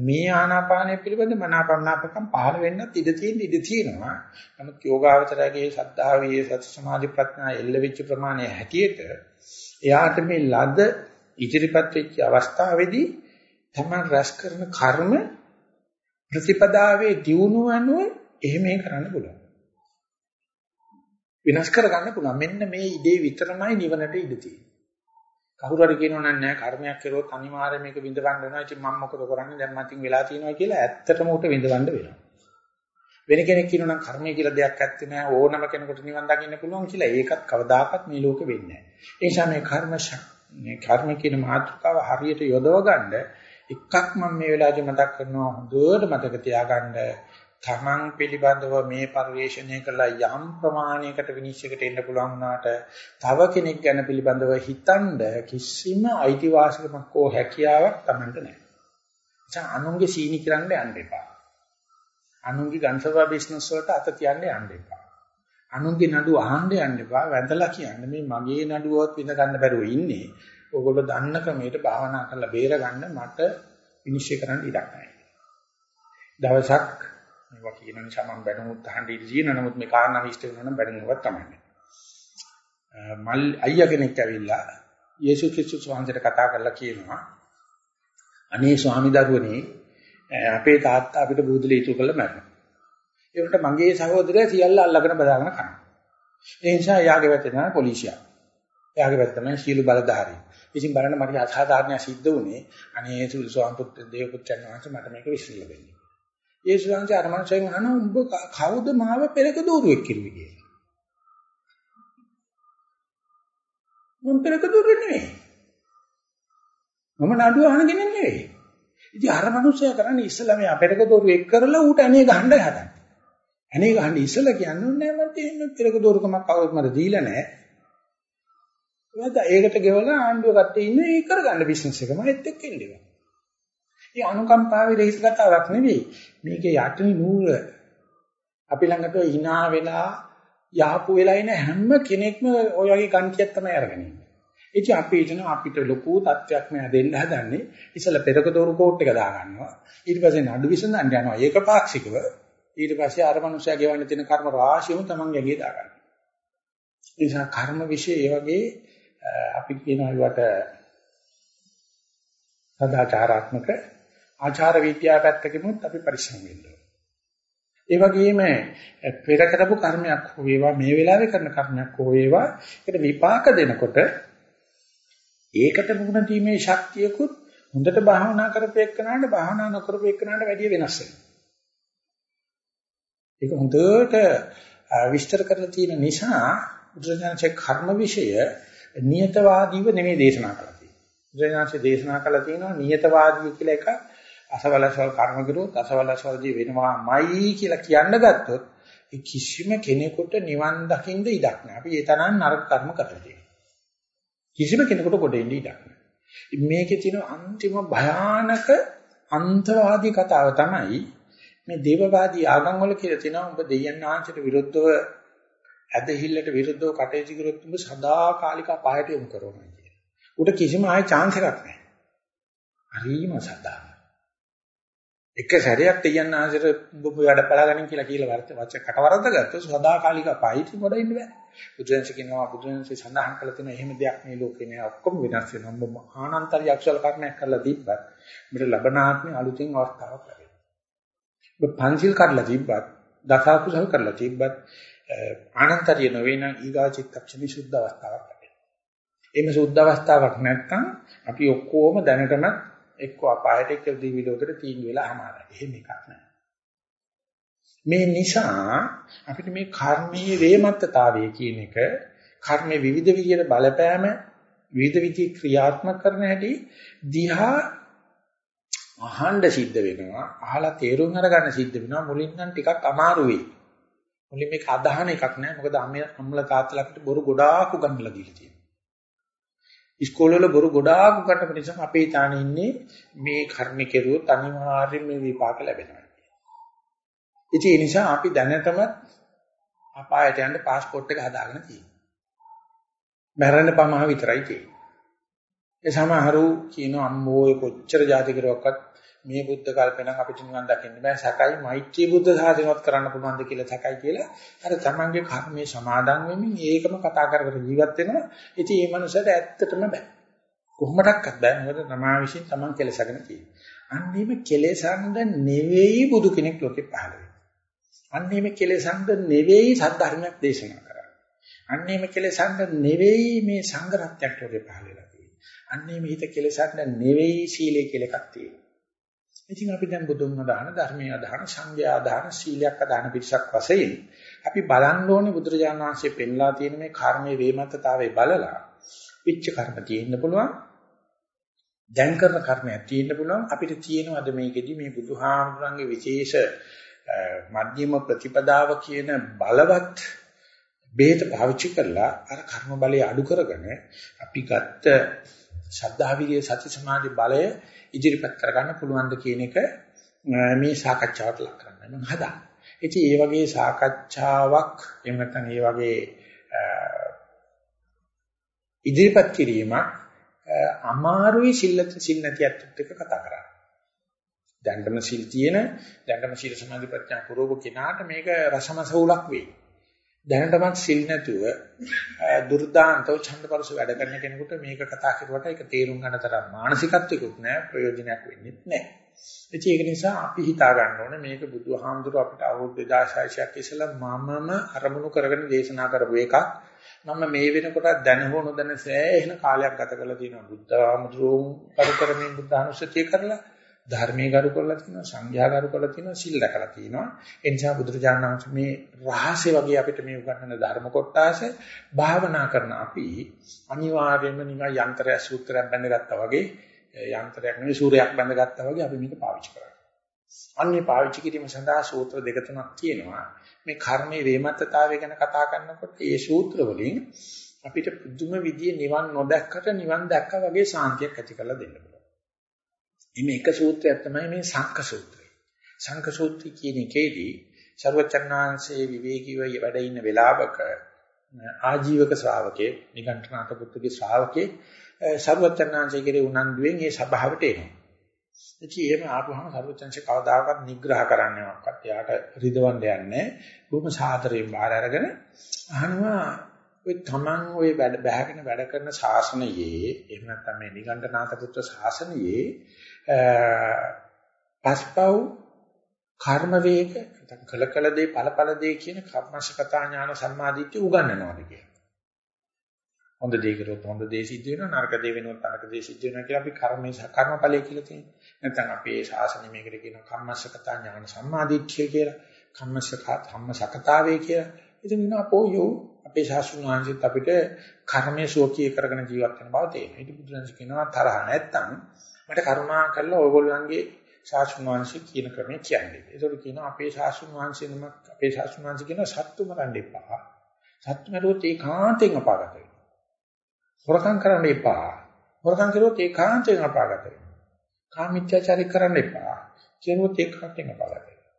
මේ ආනාපානය පිළිබඳ මනාපමනාපකම් පහළ වෙන්නත් ඉඩ තියෙන ඉඩ තියෙනවා. නමුත් යෝගාවචරයේ සද්ධාවේ සති සමාධි ප්‍රඥා එල්ල වෙච්ච ප්‍රමාණය හැටියට එයාට මේ ලද ඉදිරිපත් වෙච්ච අවස්ථාවේදී තමන් රැස් කරන කර්ම ප්‍රතිපදාවේ දියුණුව අනුව එහෙම කරන්න පුළුවන්. විනාශ කරගන්න පුළුවන්. මෙන්න මේ ඉදේ විතරමයි නිවනට ඉඩ තියෙන්නේ. කවුරු හරි කියනවා නම් නෑ කර්මයක් කරොත් අනිවාර්යයෙන් මේක විඳවන්න වෙනවා. ඉතින් මම මොකද කරන්නේ? දැන් මතින් වෙලා තියෙනවා කියලා ඇත්තටම උට විඳවන්න වෙනවා. වෙන කෙනෙක් කියනවා නම් කර්මය කියලා දෙයක් ඇත්තේ නෑ ඕනම කෙනෙකුට නිවන් දකින්න පුළුවන් කියලා. ඒකත් කවදාකවත් මේ ලෝකෙ වෙන්නේ නෑ. ඒ නිසා මේ කර්ම මේ කර්ම කියන මාතෘකාව හරියට යොදව ගන්න එකක් මම මේ වෙලාවේ මතක් කරනවා හොඳට මතක තියාගන්න තමන් පිළිබඳව මේ පරිශ්‍රණය කළා යම් ප්‍රමාණයකට විනිශ්චයකට එන්න පුළුවන් වුණාට තව කෙනෙක් ගැන පිළිබඳව හිතනද කිසිම අයිතිවාසිකමක් හෝ හැකියාවක් Tamanට නැහැ. ඒ අනුන්ගේ සීනි කරන්න යන්න එපා. අනුන්ගේ ගන්සවා බිස්නස් වලට අත තියන්න යන්න එපා. අනුන්ගේ නඩු අහන්න යන්න එපා. වැඳලා කියන්න මේ මගේ නඩුවත් විඳ ගන්න බැරුව ඉන්නේ. ඕගොල්ලෝ දන්න ක්‍රමයට භාවනා කරලා බේරගන්න මට විනිශ්චය කරන්න ඉඩක් නැහැ. දවසක් මේවා කියන නිසා මම බැනුමුත් අහන්න ඉඩ තියෙනවා. නමුත් මේ කාරණා විශ්ත වෙනවා නම් බැනුමක් තමයි. මල් අයියා කෙනෙක් ඇවිල්ලා යේසුස් ක්‍රිස්තුස් වහන්සේට කතා කරලා කියනවා අනේ ස්වාමි දරුවනේ අපේ තාත්තා අපිට බුදුලේ ඉතුරු කළා මැරෙනවා. ඒකට මගේ සහෝදරයා සියල්ල අල්ලගෙන බදාගෙන කනවා. ඒ නිසා යාගේ වැටෙනවා පොලිසිය. එයාගේ පැත්ත තමයි සීල බලධාරී. ඉතින් බලන්න මට අසාධාරණයක් සිද්ධ වුණේ අනේ සුල්සෝන් පුත් දේව පුත්‍රයන් වහන්සේ මට මේක විශ්ලේෂණය දෙන්නේ. ඒ ශ්‍රාංශ අර මනුස්සයන් අහන උඹ කවුද මාව පෙරක දෝරුවෙක් කිරුවේ කියලා. මම පෙරක දෝරුවෙක් නෙවෙයි. මම නඩුව අහනගෙන නෙවෙයි. ඉතින් අර මනුස්සයා කරන්නේ ඉස්සලා මේ පෙරක දෝරුවෙක් කරලා ඌට අනේ ගහන්න හදන්නේ. අනේ ගහන්න ඉස්සලා කියන්නේ නෑ මට එහෙම පෙරක දෝරුකමක් කවුරුත් මට දීලා නෑ. ඒකට ඒකට ගෙවලා ආණ්ඩුව කට්ටිය ඉන්නේ ඒ කරගන්න බිස්නස් එක මම එත් එක්ක ඉන්නේ. ඒ අනුකම්පාවේ රේස් කතාවක් නෙවෙයි. මේකේ යටින් නූර අපි ළඟට hina වෙලා යහපු වෙලා ඉන හැම කෙනෙක්ම ඔය වගේ කන්තියක් තමයි අරගෙන ඉන්නේ. ඉතින් අපි හිතන අපිට ලොකු තත්ත්වයක් නෑ දෙන්න හදන්නේ. ඉතල පෙරක දෝරු කෝට් එක දාගන්නවා. ඊට පස්සේ නඩු විසඳන්න යනවා. ඒක පාක්ෂිකව. ඊට පස්සේ අර මනුස්සයා ගෙවන්න තියෙන කර්ම රාශියම තමන් යගේ දාගන්නවා. ඒ නිසා කර්ම વિશે ඒ වගේ අපි කියනවා ඒවට සදාචාරාත්මක ආචාර විද්‍යාව පැත්තකිනුත් අපි පරිස්සම් වෙන්න ඕනේ. ඒ වගේම පෙර කරපු කර්මයක් හෝ වේවා මේ වෙලාවේ කරන කර්මයක් හෝ වේවා ඒකට විපාක දෙනකොට ඒකට මුහුණ දීමේ ශක්තියකුත් හොඳට භාවනා කරපේකනාට භාවනා නොකරපේකනාට වැඩිය වෙනස් වෙනවා. ඒක හොඳට විස්තර කරලා තියෙන නිසා බුදුරජාණන්සේ කර්ම વિષය නියතවාදීව නෙමෙයි දේශනා කරලා තියෙන්නේ. බුදුරජාණන්සේ දේශනා කළා තියෙනවා නියතවාදී කියලා එක අසවලසවල් කර්ම කරුවොත් අසවලසවල්දී වෙනවාමයි කියලා කියන්න ගත්තොත් ඒ කිසිම කෙනෙකුට නිවන් දකින්න ඉඩක් නැහැ. අපි ඒ තරම් නරක කර්ම කරලා තියෙනවා. කිසිම කෙනෙකුට කොට එන්න ඉඩක් නැහැ. මේකේ තියෙන අන්තිම භයානක අන්තවාදී කතාව තමයි මේ දේවවාදී ආගම් වල කියලා තියෙනවා ඔබ දෙයයන් ආංශයට විරුද්ධව ඇදහිල්ලට විරුද්ධව කටයුතු කරොත් ඔබ සදාකාලික අපායට යොමු කරනවා කියලා. උට කිසිම ආයේ chance එකක් නැහැ. හරිම සදා. එක සැරයක් දෙයයන් ආංශයට ඔබ වැඩ බලාගන්න කියලා කියලා වර්ත වච කටවරද්ද ගත්තොත් සදාකාලික අපායට මොඩ ඉන්න බෑ. බුදුන්ස කියනවා බුදුන්ස සඳහන් කළ තියෙන එහෙම දෙයක් මේ ලෝකේ නෑ ඔක්කොම වෙනස් වෙනවා. ඔබ ආනන්තරිය අක්ෂර කර්මයක් කරලා දීප්පත් මෙතන ලබනාත්මේ අලුතින් අවස්ථාවක් ලැබෙනවා. ඔබ පංචිල් කඩලා තිබ්බත් දස කුසල් කරලා තිබ්බත් ආනන්තරිය නොවේ නම් ඊගා චිත්තක්ෂණි සුද්ධ අවස්ථාවක් ලැබෙනවා. එimhe සුද්ධ අවස්ථාවක් නැත්නම් අපි ඔක්කොම දැනටම එක්ක අපායට එක්ක දිවි ලෝකෙට තීන් වෙලා අමාරයි. එහෙම එකක් නැහැ. මේ නිසා අපිට මේ කර්මයේ වේමත්තතාවය කියන එක කර්මයේ විවිධ විදියට බලපෑම විවිධ විදි ක්‍රියාත්මක කරන හැටි දිහා අහන්න සිද්ධ වෙනවා අහලා තේරුම් අරගන්න සිද්ධ වෙනවා මුලින් නම් ටිකක් අමාරු වෙයි මුලින් මේක අදහන එකක් නෑ. මොකද අම්මලා තාත්තලා අපිට බොරු ගොඩාක් උගන්වලා දීලා තියෙනවා. ඉස්කෝලේ බොරු ගොඩාක් උගන්වපු නිසා අපේ තාන ඉන්නේ මේ කර්ම කෙරුවොත් අනිවාර්යයෙන් මේ විපාක ලැබෙනවා. ඉතින් ඒ නිසා අපි දැනටම අපායට යන්න પાස්පෝර්ට් එක හදාගෙන තියෙනවා. මැරෙන්න පමහ විතරයි තියෙන්නේ. ඒ සමහරු කියන අම්මෝ කොච්චර જાති කරුවක්වත් මේ බුද්ධ කල්පෙනම් අපිට නිවන් දකින්න බෑ. සැකයි මෛත්‍රී බුද්ධ සාධනවත් කරන්න පුළුවන්ද කියලා සැකයි කියලා අර තමන්ගේ කර්මයේ සමාදන් වෙමින් ඒකම කතා කර කර ජීවත් වෙනවා. ඉතින් මේ මනුස්සයට ඇත්තටම බෑ. කොහොමඩක්වත් බෑ. මොකද තමා විශ්ින් තමන් කෙලසගෙන තියෙනවා අන්නේම කෙලසඳ නෙවෙයි බුදු කෙනෙක් ලෝකේ පහළ වෙන්නේ. අන්නේම කෙලසඳ නෙවෙයි සද්ධර්මයක් දේශනා කරන්නේ. අන්නේම කෙලසඳ නෙවෙයි මේ සංඝ රත්නයක් ලෝකේ පහළ වෙලා අන්නේ මේ හිත කෙලසන්න නෙවෙයි සීලය කියලා එකක් තියෙනවා. ඉතින් අපි දැන් බුදුන් අදහන ධර්මයේ අදහන සංඝයා අදහන සීලයක් අදහන පිටසක් වශයෙන් අපි බලන්න ඕනේ බුදුරජාණන් වහන්සේ පෙන්ලා තියෙන මේ කර්මයේ වේමත්තතාවය බලලා පිච්ච කර්ම තියෙන්න පුළුවන්. දැන් කරන කර්මයක් තියෙන්න පුළුවන්. අපිට තියෙනවද මේකෙදි මේ බුදුහාමුදුරන්ගේ විශේෂ මධ්‍යම ප්‍රතිපදාව කියන බලවත් බේත පාවිච්චි කරලා අර කර්ම බලය අඩු කරගෙන අපි ගත්ත ශ්‍රද්ධා විරිය සති සමාධි බලය ඉදිරිපත් කරගන්න පුළුවන්ද කියන එක මේ සාකච්ඡාවට ලක් කරන්න මම හදා. ඉතින් ඒ වගේ සාකච්ඡාවක් එහෙම නැත්නම් ඒ වගේ ඉදිරිපත් කිරීමක් අමාරුයි සිල්ලත් සිල් නැතිවත් එක්ක කතා කරන්නේ. දැන්දම සිල් තියෙන දැන්දම සීල සමාධි ප්‍රඥා පුරෝග කෙනාට මේක රසමසවුලක් වෙයි. දැනටමත් සිල් නැතුව දුර්දාන්තව ඡන්දපරස වැඩ කරන කෙනෙකුට මේක කතා කරුවට ඒක තේරුම් ගන්න තරම් මානසිකත්වයකුත් නැහැ ප්‍රයෝජනයක් වෙන්නේ නැහැ. ඒක නිසා අපි හිතා ගන්න ඕනේ මේක බුදුහාමුදුර අපිට අවුරුදු 2600ක් ඉස්සෙල්ලා මමම අරමුණු කරගෙන දේශනා කරපු එකක්. මම මේ වෙනකොට දැන හෝ නොදැන සෑහෙන කාලයක් ගත කරලා තියෙනවා බුද්ධහාමුදුරුවෝ කරු කරමින් බුද්ධානුස්සතිය කරලා ධර්මයේ කරු කරලා තියෙනවා සංඝයා කරු කරලා තියෙනවා සිල් රැකලා තියෙනවා ඒ නිසා බුදුරජාණන් වහන්සේ මේ රහස්‍ය වගේ අපිට මේ උගන්වන ධර්ම කොටස භාවනා කරන අපි අනිවාර්යයෙන්ම නිකන් යන්ත්‍රය සූත්‍රයක් බැඳගත්තා වගේ යන්ත්‍රයක් නෙවෙයි සූර්යයක් බැඳගත්තා වගේ අපි මේක පාවිච්චි කරනවා අන්නේ පාවිච්චි කිරීම සඳහා සූත්‍ර දෙක තුනක් තියෙනවා. මේ කර්මයේ වේමත්තතාවය ගැන කතා කරනකොට මේ සූත්‍ර වලින් අපිට පුදුම විදිහේ නිවන් නොදැක්කට නිවන් දැක්කා වගේ සාන්තියක් ඇති කරලා දෙන්න පුළුවන්. මේ එක සූත්‍රයක් තමයි මේ සංඛ සූත්‍රය. සංඛ සූත්‍රය කියන එකේදී ਸਰවචන්නාංශයේ විවේකීව වැඩ ඉන්න වෙලාවක ආජීවක ශ්‍රාවකේ නිකණ්ඨනාත පුත්‍රගේ ශ්‍රාවකේ ਸਰවචන්නාංශය කෙරේ උනන්දුවෙන් මේ සභාවට එනවා. ඉතින් එහෙම ආපුහම ਸਰවචන්ස කවදාකවත් නිග්‍රහ කරන්නවත් යාට රිදවන්න යන්නේ බොහොම සාදරයෙන් බාර අරගෙන අහනවා ඔය තමන් ඔය වැඩ බහගෙන වැඩ කරන ශාසනයේ එහෙම නැත්නම් මේ නිගණ්ඨනාත පුත්‍ර ශාසනයේ පස්පව් කර්ම වේග නැත්නම් කල කල දේ ඵල ඵල දේ කියන කර්මශකතා ඥාන සම්මාදිට්ඨිය උගන්වනවාද කියලා. හොඳ දේ කරොත් හොඳ දේ සිද්ධ වෙනවා නරක දේ වෙනොත් නරක දේ සිද්ධ වෙනවා කියලා අපි කර්මයේ කර්මඵලයේ කියලා තියෙනවා. නැත්නම් අපේ ශාසනය මේකට කියනවා කම්මස්සකතා ඥාන සම්මාදිට්ඨිය කියලා. කම්මස්සකතා ධම්මසකතාවේ කියලා. ඉතින් නෝපෝයෝ අපේ ශාස්ත්‍රුන් වහන්සේත් අපිට කර්මයේ සෝකී කරගෙන ජීවත් වෙන බව තේරෙනවා. ඉතින් බුදුරජාණන් කියනවා තරහ නැත්තම් මට කරුණා කරලා ඕගොල්ලන්ගේ ශාස්ත්‍රුන් වහන්සේ කියන ක්‍රමය කියන්නේ. ඒතකොට කියනවා අපේ ශාස්ත්‍රුන් වහන්සේ නම අපේ ශාස්ත්‍රුන් වහන්සේ කියන සත්තු මරන්න එපා. සත්තු මරුවොත් ඒකාන්තයෙන් අපාගත වෙනවා. හොරකම් කරන්න එපා. හොරකම් කරුවොත් ඒකාන්තයෙන් අපාගත වෙනවා. කාමීත්‍යාචාරය කරන්න එපා. කියනොත් ඒකාන්තයෙන් අපාගත වෙනවා.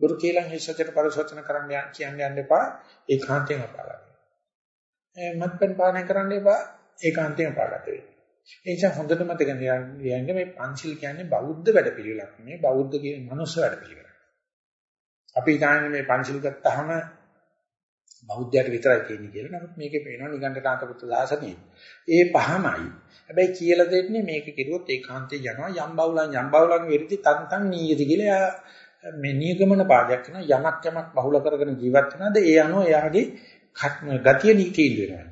ගුරු කියලා හිසතර පරිසවචන කරන්න කියන්නේ යන්න එපා. ඒකාන්තයෙන් අපාගත වෙනවා. මත්පැන් පානය කරන්න එපා. ඒකාන්තයෙන් අපාගත වෙනවා. ඒ නිසා හොඳට මතක තියාගන්න මේ පංචිල් කියන්නේ බෞද්ධ වැඩපිළිවෙලක් නෙමෙයි බෞද්ධ කියන්නේ මනුස්ස වැඩපිළිවෙලක්. අපි හිතන්නේ මේ පංචිල් ගත්තාම බෞද්ධයට විතරයි තියෙන්නේ කියලා. නමුත් මේකේ පේනවා නිගණ්ඨකාන්ත පුත්‍ර දාසනේ. ඒ පහමයි. හැබැයි කියලා දෙන්නේ මේක කිරුවොත් ඒකාන්තේ යනවා යම් බවුලන් යම් බවුලන් වෙරිදි තන් තන් නීයති කියලා මේ නියගමන පාඩයක් කරන යමක් යමක් බහුල කරගෙන ජීවත් වෙනවාද ඒ අනුව එයාගේ ගතිය නීතිල් වෙනවා කියලා. ඒ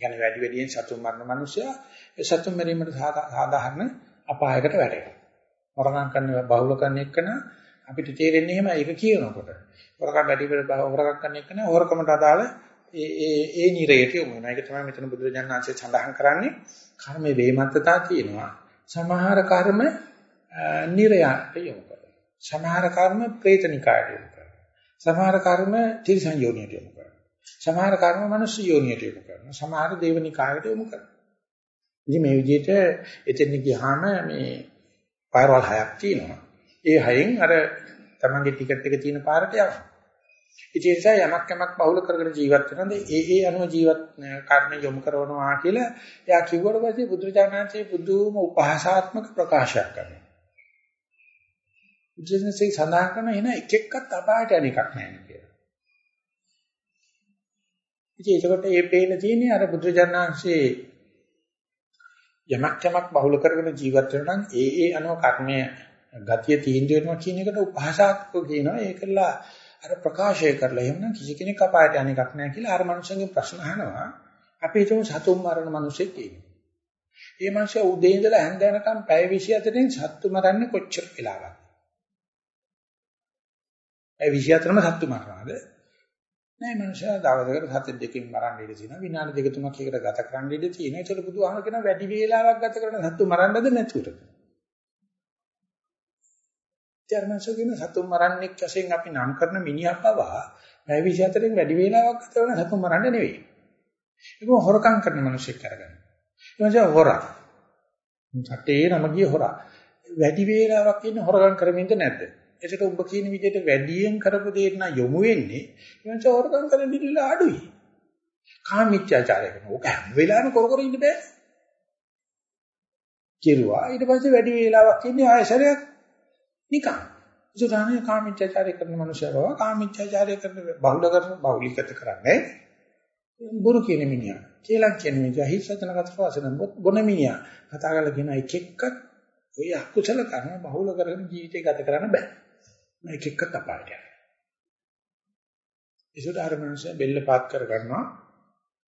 කියන්නේ වැඩි වැඩියෙන් සතුන් මරන මිනිස්සයා ඒ සතුන් මරීමට සාධාරණ අපායකට වැටෙනවා. මරණම් කරන බහුල කරන එකන අපිට තේරෙන්නේ එහෙම ඒක කියනකොට. හොරකම් වැඩි වෙලා හොරකම් කරන එක නෑ හොරකමට අදාළ ඒ ඒ ඒ නිරයට යොමු වෙනවා. ඒක තමයි මෙතන බුදුරජාණන් වහන්සේ සඳහන් කරන්නේ කර්මේ වේමත්තතා තියෙනවා. සමහර කර්ම නිරයට යොමු කරනවා. සමහර කර්ම ප්‍රේතනිකායට යොමු කරනවා. සමහර කර්ම තිරිසන් යෝනියට යොමු කරනවා. සමහර කර්ම මනුෂ්‍ය යෝනියට යොමු කරනවා. සමහර දේවනිකායට යොමු කරනවා. ඉතින් මේ විදිහට එතෙන් ගියාම මේ පාරවල් හයක් තියෙනවා. ඒ හයෙන් අර තමන්ගේ ටිකට් එක තියෙන පාරට යනවා. ඉතින් ඒ නිසා යමක් යමක් බහුල කරගෙන ජීවත් වෙනද ඒ ඒ අනුව ජීවත් කර්ම යොමු කරනවා කියලා එයා කිව්වට පස්සේ බුදුරජාණන්සේ බුදුම උපහාසාත්මක ප්‍රකාශයක් කරනවා. බුදුසසුනේ සඳහන් කරන එන එක එක්කත් අපායට යන එකක් නැහැ කියලා. ඉතින් ඒකට මේ පේන තියෙන්නේ අර බුදුරජාණන්සේ යමක් යමක් බහුල කරගෙන ජීවත් වෙනවා නම් ඒ ඒ අනුව කර්මය ගතිය තීන්දුව වෙනවා කියන එකට උපහාසාත්මක කියනවා ඒකලා අර ප්‍රකාශය කරලා එහෙමනම් කිසි කෙනෙක් අපායට යන එකක් නැහැ කියලා අර මනුස්සයන්ගෙන් ප්‍රශ්න අහනවා. අපි හිතමු සතුන් මරණ මිනිසෙක් ඉන්නේ. ඒ මිනිසා උදේ ඉඳලා හැන්ද යනකම් පැය 24න් සත්තු මරන්නේ කොච්චර වෙලාවක්ද? පැය 24ම සත්තු මරනවාද? නෑ මිනිසා දවසකට සතෙක් දෙකකින් මරන්න ඉඩ තියෙනවා. විනාඩි දෙක තුනක් එකට ගත කරන්න ඉඩ තියෙනවා. ඒතකොට බුදුහාම කියන වැඩි වේලාවක් ගත කරන සත්තු මරන්නද නැතුවද? ධර්මංශ කියන සතුන් මරන්නෙක් වශයෙන් අපි නම් කරන මිනිහා පවා පැය 24න් වැඩි වේලාවක් ගත කරන සතුන් මරන්න නෙවෙයි. ඒක හොරකම් කරන මිනිස්සෙක් කරගන්න. ඒ නිසා හොරා. සටේ නම ගිය හොරා. වැඩි වේලාවක් ඉන්න හොරකම් කරමින්ද නැද්ද? එතකොට ඔබ කියන විදිහට වැඩියෙන් කරපු දෙයක් නම් යොමු වෙන්නේ ඒ නිසා හොරකම් කරන දිලිලා අඩුයි. කාමීත්‍යාචාරය කරන ඕක හැම වෙලාවෙම කර කර ඉන්න බෑ. කෙරුවා ඊට පස්සේ වැඩි වේලාවක් ඉන්නේ ආයසරයක් නිකන්. ඒසාරණේ කාමීච්ඡාචාරය කරන මනුස්සයව කාමීච්ඡාචාරය කරන බහුල කරන බහුලීකත කරන්නේ බුරු කියන මිනිහා. කියලා කියන මිනිහා හිස්සතන කතා වශයෙන් බොන මිනිහා. කතා කරලා කියන එක එක්ක ඔය අකුසල කර්ම බහුල කරගෙන ජීවිතය ගත කරන්න බෑ. මේක එක්ක තපාට යනවා. ඒසට අර මනුස්සය බෙල්ල පාත් කර ගන්නවා.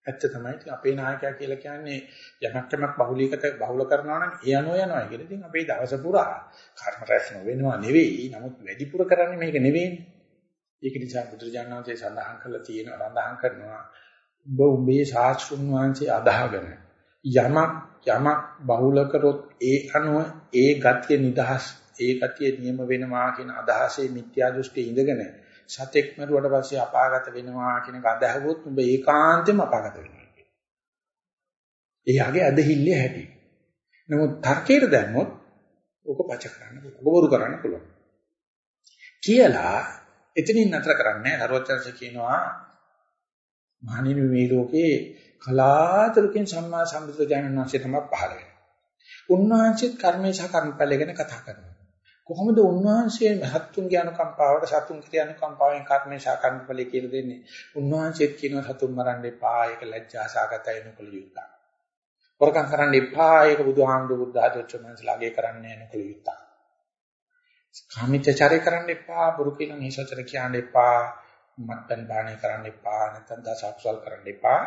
ඇත්ත තමයි ඉතින් අපේ නායකයා කියලා කියන්නේ යමක් යමක් බහුලීකත බහුල කරනවා නම් ඒ අනෝ යනවා කියලා. ඉතින් අපේ දවස පුරා කර්ම රැස් නොවෙනවා නෙවෙයි. නමුත් වැඩිපුර කරන්නේ මේක නෙවෙයිනේ. ඒක නිසා බුදුරජාණන් වහන්සේ සඳහන් කරලා තියෙනවා සඳහන් කරනවා ඔබ උඹේ ශාස්ත්‍රුන් වහන්සේ අදහගෙන යමක් යමක් බහුල කරොත් ඒ අනුව ඒ ගතිය නිදහස් ඒ ගතිය නියම වෙනවා කියන අදහසේ මිත්‍යා දෘෂ්ටියේ ඉඳගෙන සතෙක් මරුවට පස්සේ අපාගත වෙනවා කියන එක අදහුවොත් උඹ ඒකාන්තයෙන්ම අපාගත වෙනවා. එයාගේ ඇදහිල්ලේ හැටි. නමුත් තර්කයට දැම්මොත් ඕක පච කරන්න පුළුවන්. බොරු කරන්න පුළුවන්. කියලා එතනින් නතර කරන්නේ හරවචන්ස කියනවා මහණෙනි මේ ලෝකේ කලාතුරකින් සම්මා සම්බුද්ධ ඥානංශය තමයි පහළ වෙන්නේ. උන්වහන්සේත් කර්මේ සහ කර්මඵල ගැන කතා කරනවා. කොහොමද උන්වහන්සේ මහත්තුන්ගේ අනුකම්පාවට සතුන්ගේ අනුකම්පාවෙන් කර්මේ සහ කර්මඵල කියලා දෙන්නේ? උන්වහන්සේත් කියනවා සතුන් මරන්න එපා ඒක ලැජ්ජා සාගතයි නුකල යුක්තා. වරකම් කරන්න එපා ඒක බුදුහාමුදුරු බුද්ධ ආධර්ශමන්සලාගේ කරන්නේ නුකල යුක්තා. කාමීත්‍යචාරය කරන්න එපා බුරු කියන නිසචර කියන්න එපා මත්පැන් පානය කරන්න එපා නැත්නම් දස අකුසල් කරන්න එපා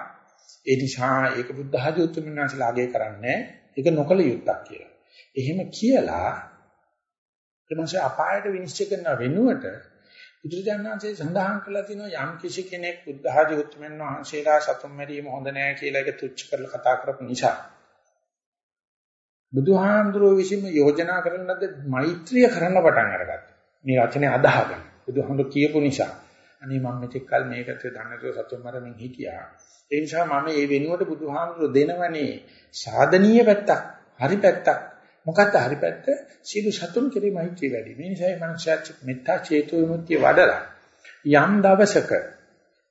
ඒ නිසා ඒක බුද්ධ ආදී උතුම්මනසලාගේ කරන්නේ ඒක නොකල යුත්තක් කියලා. එහෙම කියලා ඊමණසේ අපායට විනිශ්චය කරන වෙනුවට බුදුරජාණන්සේ සඳහන් කළා තියෙනවා යම් කිසි කෙනෙක් බුද්ධ ආදී උතුම්මන් වහන්සේලා සතුම් මැරීම හොඳ නෑ කියලා ඒක තුච්ච කරලා කතා කරපු නිසා බුදුහාමුදුරුවෝ විසින්ම යෝජනා කරන ලද මෛත්‍රිය කරන්න පටන් අරගත්තා. මේ වචනේ අදහගෙන බුදුහාමුදුරුවෝ කියපු නිසා අනේ මම මෙතෙක් කල මේකට දන්නතෝ සතුම් මරමින් හිටියා. ඒ නිසා මම මේ වෙනුවට බුදුහාමුදුරුවෝ දෙනවනේ සාධනීය පැත්තක්, හරි පැත්තක්. මොකක්ද හරි පැත්ත? සීල සතුන් කෙරෙහි මෛත්‍රිය වැඩි. මේ නිසා මේ මනුස්සයාට මෙත්තා චේතෝ විමුක්තිය වඩලා යම් දවසක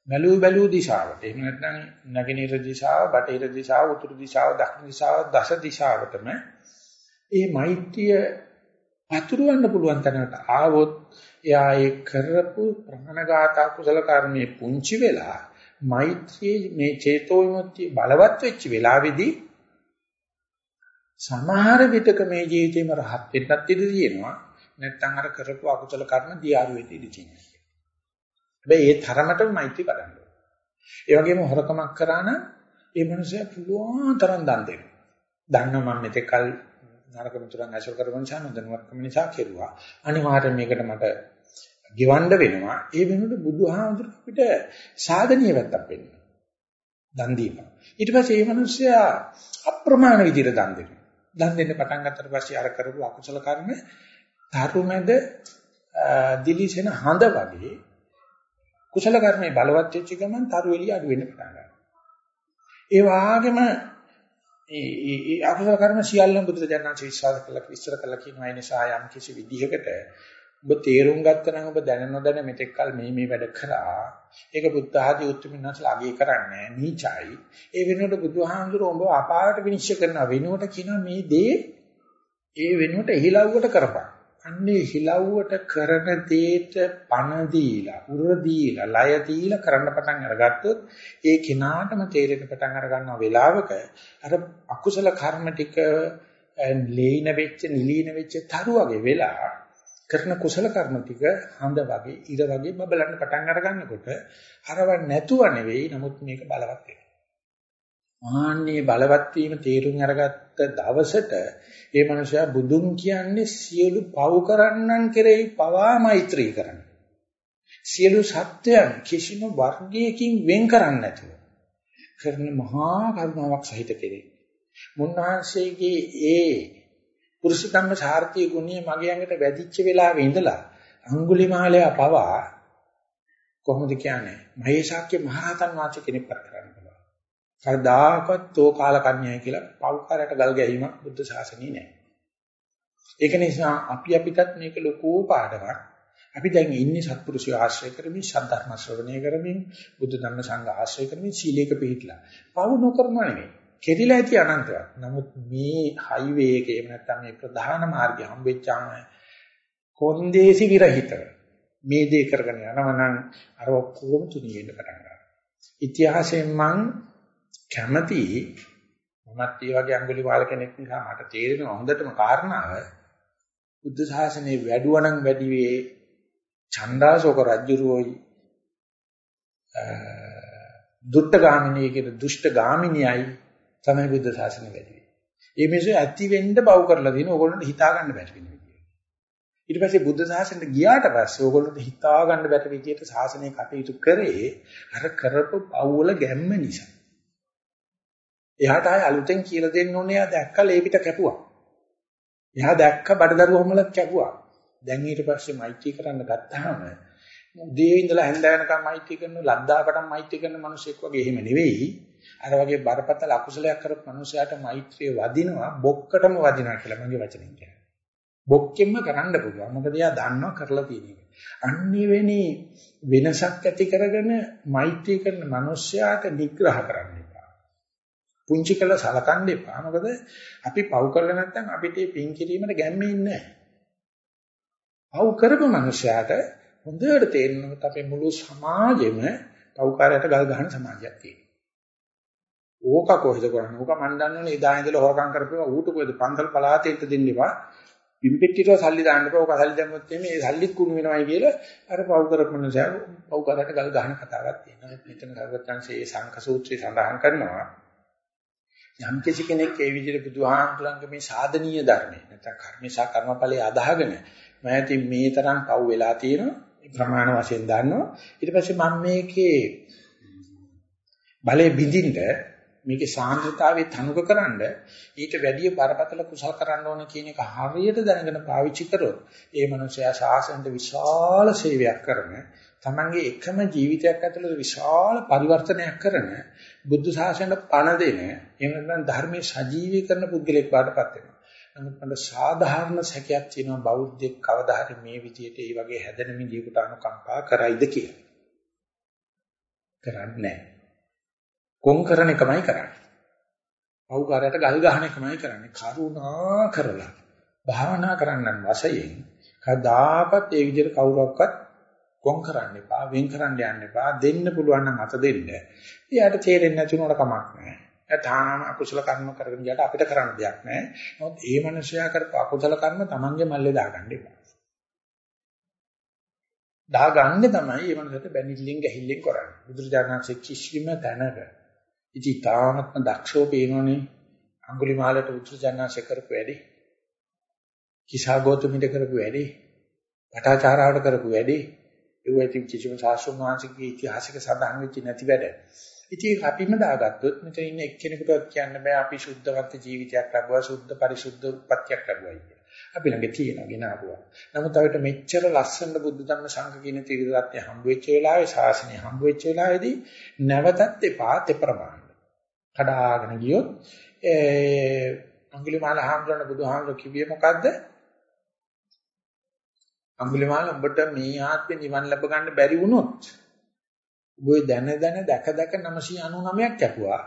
බැලූ බැලූ දිශාවට එහෙම නැත්නම් නැගෙනහිර දිශාව, බටහිර දිශාව, උතුරු දිශාව, දකුණු දිශාව, දස දිශාවටම මේ මෛත්‍රිය පතුරවන්න පුළුවන් තැනකට ආවොත් එයා ඒ කරපු ප්‍රාණඝාත කුසල කර්මයේ පුංචි වෙලා මෛත්‍රියේ මේ චේතෝ විමුක්තිය බලවත් වෙච්ච වෙලාවේදී සමහර විටක මේ ජීවිතේම රහත් වෙන්නත් ඉඩ තියෙනවා නැත්නම් අර කරපු අකුසල කර්ම දියාරු වෙන්න ඉඩ තියෙනවා. හැබැයි ඒ තරමටම මෛත්‍රී කරන්න ඕනේ. ඒ වගේම හොරකමක් කරා නම් ඒ මනුස්සයා පුළුවන් තරම් දන් දෙනවා. දන්නවා මම මෙතෙක් කල නරක මිතුරන් ඇසුර කරපු නිසා නොදැනුවත්කම නිසා කෙරුවා. අනිවාර්යයෙන් මේකට මට ගෙවන්න වෙනවා. ඒ වෙනුවට බුදුහාමුදුර අපිට සාධනීය වැත්තක් වෙනවා. දන් දීම. ඊට පස්සේ මේ මිනිස්සයා අප්‍රමාණ විදිහට දන් දෙනවා. දන් දෙන්න පටන් ගත්තට පස්සේ අර කරපු අකුසල කර්ම තරුමැද දිලිසෙන හඳ වගේ කුසල කර්මේ බලවත් වෙච්ච ගමන් තරු එළිය අඩු වෙන්න පටන් ගන්නවා. ඒ වාගේම ඒ ඒ අකුසල කර්ම සියල්ලම බුදුරජාණන් විශ්වාස කළා විස්තර කළා කියනවා ඒ නිසා යම් කිසි විදිහකට ඔබ තේරුම් ගත්තනම් ඔබ දැන නොදැන මෙතෙක් කල මේ මේ වැඩ කරා. ඒක බුද්ධ ආදී උත්තරමිනස්ලා අගය කරන්නේ නීචයි. ඒ වෙනුවට බුදුහාමුදුරුවෝ ඔබ අපායට විනිශ්චය කරන වෙනුවට කියන මේ දේ ඒ වෙනුවට හිලව්වට කරපන්. අන්නේ හිලව්වට කරන දෙයට පණ දීලා උර දීලා ලය දීලා කරන්න පටන් අරගත්තොත් ඒ කිනාටම තේරෙන්න පටන් අර ගන්නවා වෙලාවක අර අකුසල කර්ම ටික ලේන වෙච්ච නිලීන වෙච්ච තරු වගේ වෙලා කරන කුසල කර්ම ටික හඳ වගේ ඉර වගේ බබලන්න පටන් අර ගන්නකොට අරව නැතුව නෙවෙයි නමුත් මේක බලවත් වෙනවා. ආන්නේ බලවත් වීම තේරුම් අරගත්ත දවසට ඒ මනුස්සයා බුදුන් කියන්නේ සියලු පව් කරන්නන් කෙරෙහි පවා මෛත්‍රී කරන. සියලු සත්‍යයන් කිසිම වර්ගයකින් වෙන් කරන්නේ නැතුව කරන මහා කරුණාවක් සහිත කෙනෙක්. මුන්වහන්සේගේ ඒ පුරුෂ ධම්ම සාර්ථී ගුණය මගේ ඇඟට වැදිච්ච වෙලාවේ ඉඳලා අඟුලිමාලය පවා කොහොමද කියන්නේ මහේශාක්‍ය මහරහතන් වහන්සේ කෙනෙක් පර කරන්න පුළුවන්. කවදාකවත් තෝ කාලකන්‍යයි කියලා පව්කාරයට ගල් ගැහිමක් බුද්ධ ශාසනයේ නැහැ. ඒක නිසා අපි අපිටත් මේක ලොකු පාඩමක්. අපි දැන් ඉන්නේ සත්පුරුෂය ආශ්‍රය කරමින් ශාන්තර්ම ශ්‍රවණය කරමින් බුද්ධ ධම්ම සංඝ ආශ්‍රය කරමින් සීලයක පිළිපදලා. පව නොකරනවා නෙමෙයි. කෙරිලා ඇති අනන්තයක්. නමුත් මේ හයිවේ එකේ එහෙම නැත්නම් මේ ප්‍රධාන මාර්ගය හම්බෙච්චාම කොන්දේසි විරහිත මේ දේ කරගෙන යනවා නම් අර ඔක්කොම තුනී වෙන්න පටන් ගන්නවා. ඉතිහාසයෙන් මං කැමති මමත් ඒ වගේ අඟුලි වාල කෙනෙක් නිසා මට තේරෙනවා හොඳටම කාරණාව බුද්ධ ශාසනයේ වැඩුවනම් වැඩි වේ ඡණ්ඩාසෝක රජුරෝයි දුට්ට ගාමිනී කියන දුෂ්ට ගාමිනියයි තමයි බුද්ධ ශාසනය වැඩි වෙන්නේ. මේ මිනිස්සු ඇති වෙන්න බව කරලා දින ඕගොල්ලන්ට හිතා ගන්න බැරි වෙන විදිය. ඊට පස්සේ බුද්ධ ශාසනයට ගියාට පස්සේ ඕගොල්ලන්ට හිතා ගන්න බැරි විදියට ශාසනය කටයුතු කරේ අර කරපු පවුල ගැම්ම නිසා. එයාට ආය අලුතෙන් කියලා දෙන්න ඕනේ ආ දැක්කල ඒ පිට කැපුවා. එයා දැක්ක බඩදරුවමලක් කැපුවා. දැන් ඊට පස්සේ මෛත්‍රී කරන්න ගත්තාම උදේ ඉඳලා හැන්ද වෙනකම් මෛත්‍රී කරන ලද්දාකටම මෛත්‍රී කරන මිනිසෙක් වගේ එහෙම නෙවෙයි. අර වගේ බරපතල අකුසලයක් කරපු මිනිසයාට මෛත්‍රිය වදිනවා බොක්කටම වදිනවා කියලා මගේ වචනෙන් කියනවා. බොක්කෙන්ම කරන්න පුළුවන්. මොකද එයා දන්නවා කරලා තියෙන එක. අන්නේ වෙනි වෙනසක් ඇති කරගෙන මෛත්‍රී කරන මිනිසයාට නිග්‍රහ කරන්න එපා. පුංචි කළ සලකන්න එපා. මොකද අපි පව් කරලා නැත්නම් අපිට පින් කිරීමට ගැම්මේ නැහැ. පව් කරපු මිනිසයාට හොඳට තේරෙනවා අපේ මුළු සමාජෙම පව්කාරයට ගල් ගහන සමාජයක් තියෙනවා. ඕක කොහෙද කරන්නේ? ඕක මන් දන්නවනේ එදා ඉඳලා හොරකම් කරපේවා ඌට කොහෙද පන්සල් පලාතේ ඉන්න දෙන්න එපා. පිම්පෙට්ටියට සල්ලි දාන්න එපා. ඕක සල්ලි දැම්මොත් එimhe මේ සල්ලිත් කුණු වෙනවයි කියලා අර පව් කරපු නිසා පව්කාරයට ගල් ගහන කතාවක් තියෙනවා. මෙතන සර්වඥාන්සේ ඒ සංඝ සූත්‍රය සඳහන් කරනවා. යම් කිසි කෙනෙක් ඒ විදිහට බුදුහාමුදුරන්ගේ මේ සාධනීය ධර්මය නැත්නම් කර්මසා කර්මඵලයේ අදාහගෙන මම මේ තරම් පව් වෙලා තියෙනවා ප්‍රමාණ වශයෙන් දන්නවා. ඊට පස්සේ මම මේකේ බලේ බිඳින්න මේකේ සාන්ද්‍රතාවයේ තනුකකරනද ඊට වැඩිය බරපතල කුසල කරන්න ඕන කියන එක හරියට දැනගෙන පාවිච්චි කරොත් ඒ මනුස්සයා සාසනයට විශාල සේවයක් කරන තමන්ගේ එකම ජීවිතයක් ඇතුළත විශාල පරිවර්තනයක් කරන බුද්ධ ශාසනයට පණ දෙන එහෙම නැත්නම් ධර්මයේ සජීවී කරන පුද්ගලෙක් බාටපත් වෙනවා. නමුත් මට සාධාරණ සැකයක් තියෙනවා බෞද්ධෙක් කවදා හරි මේ විදිහට මේ වගේ හැදෙන මිනිහෙකුට අනුකම්පා කරයිද කියලා. කරන්නේ නැහැ. කොන් කරන එකමයි කරන්නේ. පෞකාරයට ගල් ගහන එකමයි කරන්නේ. කරුණා කරලා භාවනා කරන්නන් වශයෙන් කදාකත් ඒ විදිහට කවුරක්වත් කොන් කරන්න එපා, වෙන් කරන්න යන්න එපා, දෙන්න පුළුවන් නම් අත දෙන්න. එයාට තේරෙන්නේ නැති උනට කමක් නැහැ. තාම අකුසල කර්ම කරගෙන ගියට අපිට කරන්න දෙයක් නැහැ. නමුත් ඒ මනුස්සයා කරපු අකුසල කර්ම තමන්ගේ මල්ලේ දාගන්න එපා. දාගන්නේ තමයි මේ මනුස්සයට බැනිල්ලෙන් ගැහිල්ලෙන් කරන්නේ. බුදුරජාණන්සේ කිසිම තැනක ඉති තාමත්ම දක්ෂෝ පේනෝනේ අඟුලිමාලට බුදුරජාණන්සේ කරපු වැඩේ. කිසා ගෞතමිට කරපු වැඩේ. පටාචාරාවට කරපු වැඩේ. ඒ වෙති කිසිම සාස්ෘණ වංශිකේ ඉතිහාසික සඳහන් වෙච්ච නැති වැඩ. ඉතින් අපිම දාගත්තොත් මෙතන ඉන්න එක්කෙනෙකුට කියන්න බෑ අපි සුද්ධවත් ජීවිතයක් ලැබුවා සුද්ධ පරිසුද්ධ උපත්යක් ලැබුවා කියලා. අපි ළඟ තියෙනවා ගෙනාවුවා. නමුත් අපිට මෙච්චර ලස්සන බුද්ධ ධර්ම සංඝ කියන ත්‍රිවිධත්වය හම්බ වෙච්ච වෙලාවේ ශාසනය හම්බ වෙච්ච වෙලාවේදී නැවතත් එපා තෙපරමාන්න. කඩාගෙන ගියොත් ඒ අඟුලිමාල හාමුදුරන බුදුහාමුදුර කිව්වේ මොකද්ද? අඟුලිමාල උඹට මේ ආත්මේ නිවන් ලැබ ගන්න බැරි වුණොත් ඔබ දැන දැන දැක දැක 999ක් කැපුවා.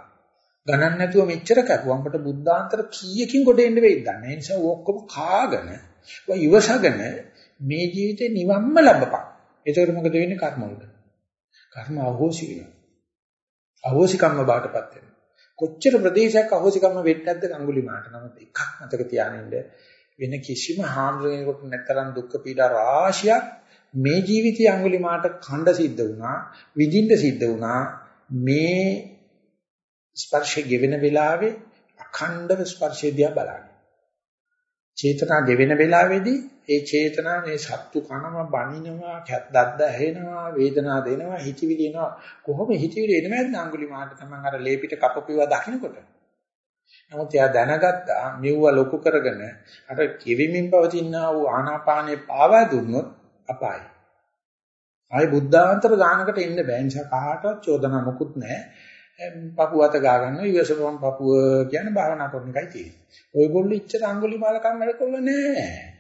ගණන් නැතුව මෙච්චර කැපුවා. අපට බුද්ධාන්තර කීයකින් කොට එන්න වෙයිද දන්නේ. ඒ නිසා ඔක්කොම කාගෙන ඔය ඉවසගෙන මේ ජීවිතේ නිවම්ම ලැබපන්. ඒකට මොකද වෙන්නේ කර්ම වලට? කර්ම අහෝසි වෙනවා. අහෝසිකම්ම බාටපත් වෙනවා. කොච්චර ප්‍රදේශයක් අහෝසිකම්ම වෙන්නේ නැද්ද අඟුලිමාට. නමුත් එකක් මතක තියාගන්න වෙන කිසිම හාමුදුරනෙකුට නැතරම් දුක් පීඩා රාශියක් මේ ජීවිතයේ අඟුලිමාට ඛණ්ඩ සිද්ධ වුණා විඳින්න සිද්ධ වුණා මේ ස්පර්ශය ගෙවෙන වෙලාවේ අඛණ්ඩව ස්පර්ශය දිහා බලන්න. චේතනා ගෙවෙන වෙලාවේදී ඒ චේතනා මේ සත්තු කනම බනිනවා, දද්ද ඇහෙනවා, වේදනා දෙනවා, හිතවිලි එනවා. කොහොම හිතවිලි එනවද අඟුලිමාට තමන් අර ලේපිට කපපුවා දකින්නකොට. නමුත් එයා දැනගත්තා මෙව්ව ලොකු කරගෙන අර කෙවිමින් පවතිනා වූ ආනාපානේ පාවා දුන්නොත් අපායි. ආයි බුද්ධාන්තර ගානකට එන්න බෑ. නිසා කාටවත් චෝදනා මොකුත් නැහැ. පපුව අත ගා ගන්නවා ඉවසපම් පපුව කියන භාවනා කරන එකයි තියෙන්නේ. ඔයගොල්ලෝ ඉච්චර අඟුලි මාල කම් වැඩ කරලා නැහැ.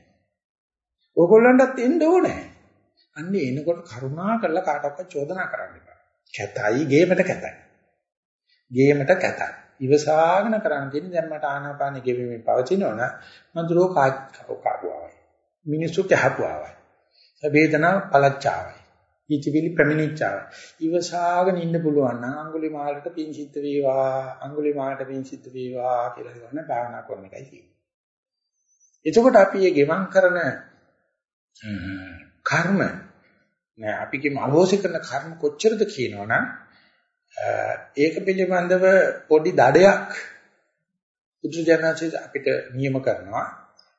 ඔයගොල්ලන්ටත් එන්න ඕනේ. අන්නේ එනකොට කරුණා කරලා කාටවත් චෝදනා කරන්න එපා. කැතයි ගේමට කැතයි. ගේමට කැතයි. ඉවසාගෙන කරන්න තියෙන්නේ දැන් මට ආනාපානෙ ගෙවෙමින් පවතිනවනම් මඳුරෝ කාකුවාවයි. මිනිස්සු කැහපුවාවයි. වේදනාව පළච්චාවයි. හිතවිලි පැමිණිච්චාවයි. ඉවසාගෙන ඉන්න පුළුවන් නම් අඟුලිමාලට පින් සිද්ධ වේවා, අඟුලිමාලට පින් සිද්ධ වේවා කියලා හිතන භාවනා කරන එකයි තියෙන්නේ. එතකොට අපි මේ ගෙවම් කරන කර්ම නෑ අපි කිම අවෝසි කරන කර්ම කොච්චරද කියනවනම් ඒක පිළිබඳව පොඩි දඩයක් බුදුජානක අපිට නියම කරනවා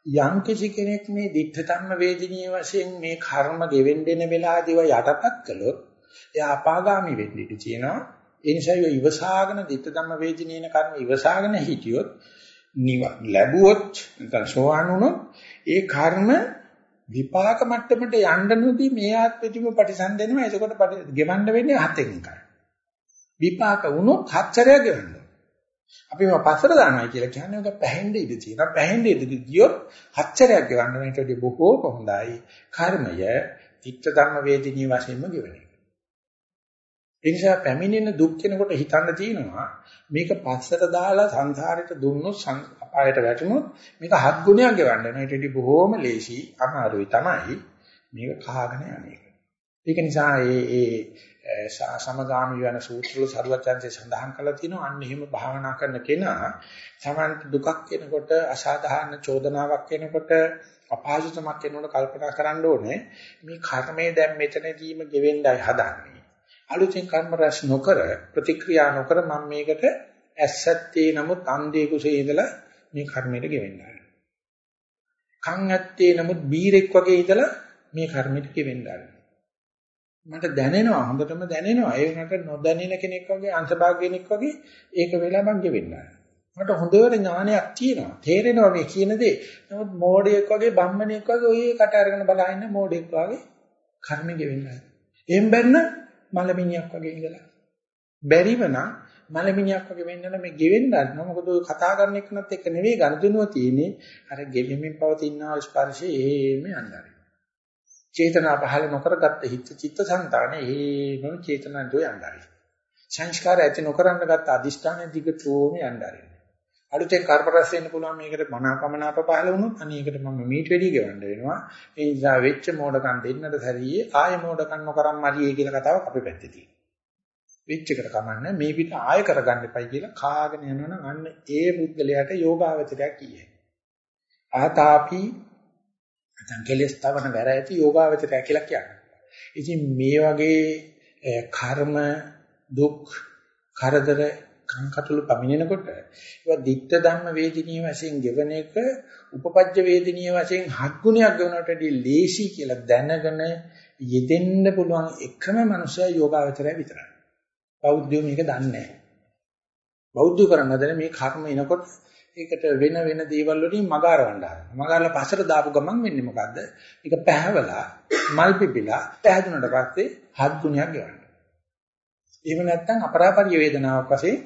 යම් කිසි කෙනෙක් මේ ditta ධම්ම වේදිනිය වශයෙන් මේ කර්ම ගෙවෙන්න දෙන වෙලාවදීව යටපත් කළොත් එයා අපාගාමි වෙන්න ඉඩ තියෙනවා. ඒ නිසා ඉවසාගෙන ditta ධම්ම වේදිනේන කර්ම ඉවසාගෙන හිටියොත් ලැබුවොත් නැත්නම් සෝවාන් වුණොත් ඒ කර්ම විපාක මට්ටමට යන්න නොදී මේ ආත්මෙදිම ප්‍රතිසන්දෙනවා. එතකොට ගෙවන්න වෙන්නේ හතෙන් එකයි. විපාක වුණොත් හතරයක් ගෙවන්න. අපි මේ පස්සට දානවා කියලා කියන්නේ ඔක පැහෙන්න ඉඩ තියෙනවා. පැහෙන්න ඉඩ ගියොත් හතරයක් ගෙවන්න මේට වඩා බොහෝ හොඳයි. කර්මය චිත්ත ධම්ම වේදිනී වශයෙන්ම ගෙවන එක. ඒ නිසා පැමිණෙන දුක් කෙනකොට හිතන්න තියෙනවා මේක පස්සට දාලා සංසාරයට දුන්නොත් අපායට වැටුනොත් මේක හත් ගුණයක් ගෙවන්න වෙනවා. ඊට වඩා බොහෝම ලේසි අමාරුයි තමයි මේක කහගෙන යන්නේ. ඒක නිසා ඒ ඒ සමගාමි වෙන සූත්‍රවල සරුවචන්සේ සඳහන් කරලා තියෙනවා අන්න එහෙම භාවනා කරන කෙනා සමන්ත දුකක් එනකොට අසාධාරණ චෝදනාවක් එනකොට අපහසුතාවක් එනකොට කල්පනා කරන්න ඕනේ මේ කර්මය දැන් මෙතනදීම ගෙවෙන්නයි හදන්නේ අලුතෙන් කර්ම රැස් නොකර ප්‍රතික්‍රියා නොකර මම මේකට ඇස්සත්තේ නමුත් අන්ධේ කුසේ ඉඳලා මේ කර්මයට ගෙවෙන්න කන් ඇත්තේ නමුත් බීරෙක් වගේ ඉඳලා මේ කර්මයට ගෙවෙන්න මට දැනෙනවා හොඳටම දැනෙනවා. ඒ වුණාට නොදැනෙන කෙනෙක් වගේ අංශභාග්‍යනික් වගේ ඒක වෙලා මං ගෙවෙන්න මට හොඳට ඥානයක් තියෙනවා. තේරෙනවා මේ කියන දේ. නමුත් මෝඩයෙක් වගේ බම්මණෙක් වගේ ඔය කට අරගෙන බලහින්න මෝඩයෙක් වගේ කර්ම ගෙවෙන්න එහෙම බැන්න මලමිණියක් වගේ ඉඳලා. බැරිව නම් මලමිණියක් වගේ වෙන්නන මේ ගෙවෙන්න ගන්න. මොකද ඔය කතා කරන එකනත් එක නෙවෙයි ගනුදෙනුව තියෙන්නේ. අර ගෙලිමින් පවතිනා ස්පර්ශයේ එහෙම යන්නයි. චේතනා පහල නොකරගත්ත හිත චිත්ත සංතානේ එහෙම චේතනාන්තෝ යන්නයි. සංස්කාර ඇති නොකරන්න ගත්ත අදිෂ්ඨාන දිගටම යන්නයි. අලුතෙන් කර්ම රැස් වෙන්න පුළුවන් මේකට මනාපමනාප පහල වුණොත් අනේකට මම මීට වැඩි ගෙවන්න වෙනවා. ඒ නිසා වෙච්ච මෝඩකම් දෙන්නට සැරියේ ආය මෝඩකම් නොකරන් මරියේ කියලා කතාවක් අපේ පැත්තේ තියෙනවා. වෙච්ච එකට කමන්නේ මේ පිට ආය කරගන්න එපයි කියලා කාගෙන යනවනම් අන්න ඒ පුද්ගලයාට යෝගාවචරයක් කියයි ආතාපි නැත්නම් කෙලස් තවන වැර ඇති යෝගාවචරය කියලා කියන්නේ. ඉතින් මේ වගේ කර්ම දුක් කරදර කංකටළු පමිනෙනකොට ඒවා ditta ධම්ම වේදිනිය වශයෙන් ගෙවන එක උපපජ්ජ වේදිනිය වශයෙන් හත් ගුණයක් ගෙවනට වඩා ලේසි කියලා දැනගෙන යෙදෙන්න පුළුවන් එකම මනුස්සයා යෝගාවචරය විතරයි. බෞද්ධයෝ මේක දන්නේ නැහැ. බෞද්ධ කරන්නද මේ කර්ම එනකොට ඒකට වෙන වෙන දේවල් වලින් මගාරවන්න හදනවා. මගාරලා පස්සට දාපු ගමන් වෙන්නේ මොකද්ද? ඒක පැහැවලා මල් පිපිලා පැහැදුනට පස්සේ හත් ගුණයක් ගෙවන්න. එහෙම නැත්නම් අපරාපරිය වේදනාවක් වශයෙන්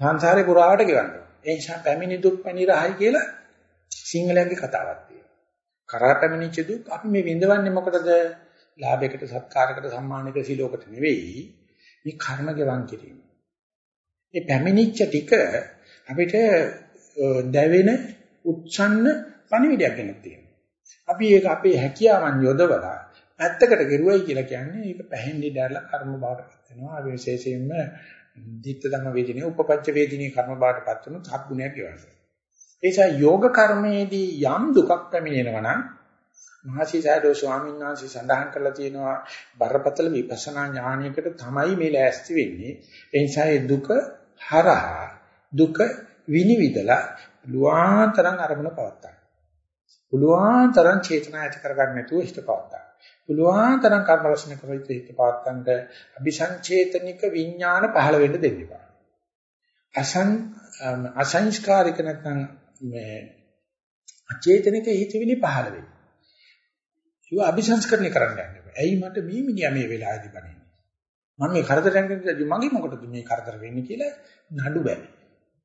සංසාරේ පුරාවට ගෙවන්න. ඒ නිසා පැමිණි දුක් පැනිරහයි කියලා සිංහලයන්ගේ කතාවක් තියෙනවා. කරා පැමිණිච්ච දුක් අපි මේ විඳවන්නේ මොකටද? ලාභයකට, සත්කාරයකට, සම්මානයකට, සිලෝකට නෙවෙයි. මේ කර්ම ගෙවන් කිරීම. මේ පැමිණිච්ච ටික අපිට දැවෙන උච්ඡන්න පණිවිඩයක් ගෙනත් තියෙනවා. අපි ඒක අපේ හැකියාවන් යොදවලා පැත්තකට ගෙරුවයි කියලා කියන්නේ ඒක පැහැෙන්නේ දැරලා කර්ම බාටපත් වෙනවා. ඒ විශේෂයෙන්ම දිත්ත ධම වේදිනේ උපපච්ච වේදිනේ කර්ම බාටපත් වෙන සත් ගුණයක් කියවනවා. ඒ නිසා යෝග කර්මයේදී යම් දුකක් පැමිණෙනවා නම් මහසි සයඩෝ ස්වාමීන් වහන්සේ සඳහන් කරලා තියෙනවා බරපතල විපස්සනා ඥානයකට තමයි මේ ලෑස්ති වෙන්නේ. ඒ නිසා ඒ දුක හරහා දුක විනිවිදලා පුළුවන්තරම් අරමුණ පවත්තා. පුළුවන්තරම් චේතනා ඇති කරගන්න නැතුව හිත පවත්තා. පුළුවන් තරම් කර්ම රසන කරවිත හිත පවත්තන්ට අபிසංචේතනික විඥාන පහළ වෙන්න දෙන්න එපා. අසං අසංස්කාරික නැත්නම් මේ අචේතනික හිතවිලි පහළ වෙන්නේ. ඒක අபிසංස්කරණය කරන්න යන්න එපා. ඇයි මට මේ මිනිහා මේ වෙලාවේදී බණන්නේ? මම මේ කරදරයන් කරද්දී මගේ මොකටද මේ කරදර වෙන්නේ කියලා නඩු බැරි.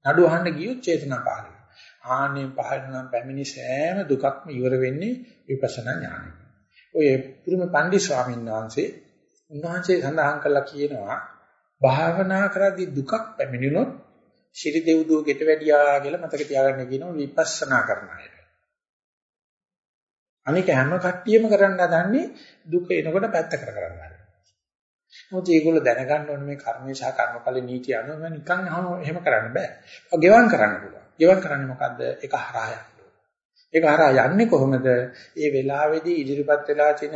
නඩු අහන්න ගියොත් චේතනා පහළ වෙනවා. ආනේ පහළ නම් පැමිණි සෑම දුකක්ම ඉවර වෙන්නේ විපස්සනා ඥානයෙන්. ඔය පුරුම පන්දි ස්වාමීන් වහන්සේ උන්වහන්සේ සඳහන් කළා කියනවා භාවනා කරද්දී දුකක් පැමිණුණොත් ශිරි දෙව්දුව ගෙට වැඩියා කියලා මතක තියාගන්න කියනවා විපස්සනා කරන අය. අනික හැම කට්ටියම කරන්න හදන්නේ දුක එනකොට පැත්ත කර කරන්න හදනවා. මොකද ඒගොල්ලෝ දැනගන්න ඕනේ මේ කර්මේ සහ කර්මඵල නීති අනුව නිකන් එහෙම කරන්න බෑ. ගෙවම් කරන්න පුළුවන්. ගෙවම් කරන්නේ මොකද්ද? ඒක හරහා ඒක හරහා යන්නේ කොහොමද? ඒ වෙලාවේදී ඉදිරිපත් වෙලා තියෙන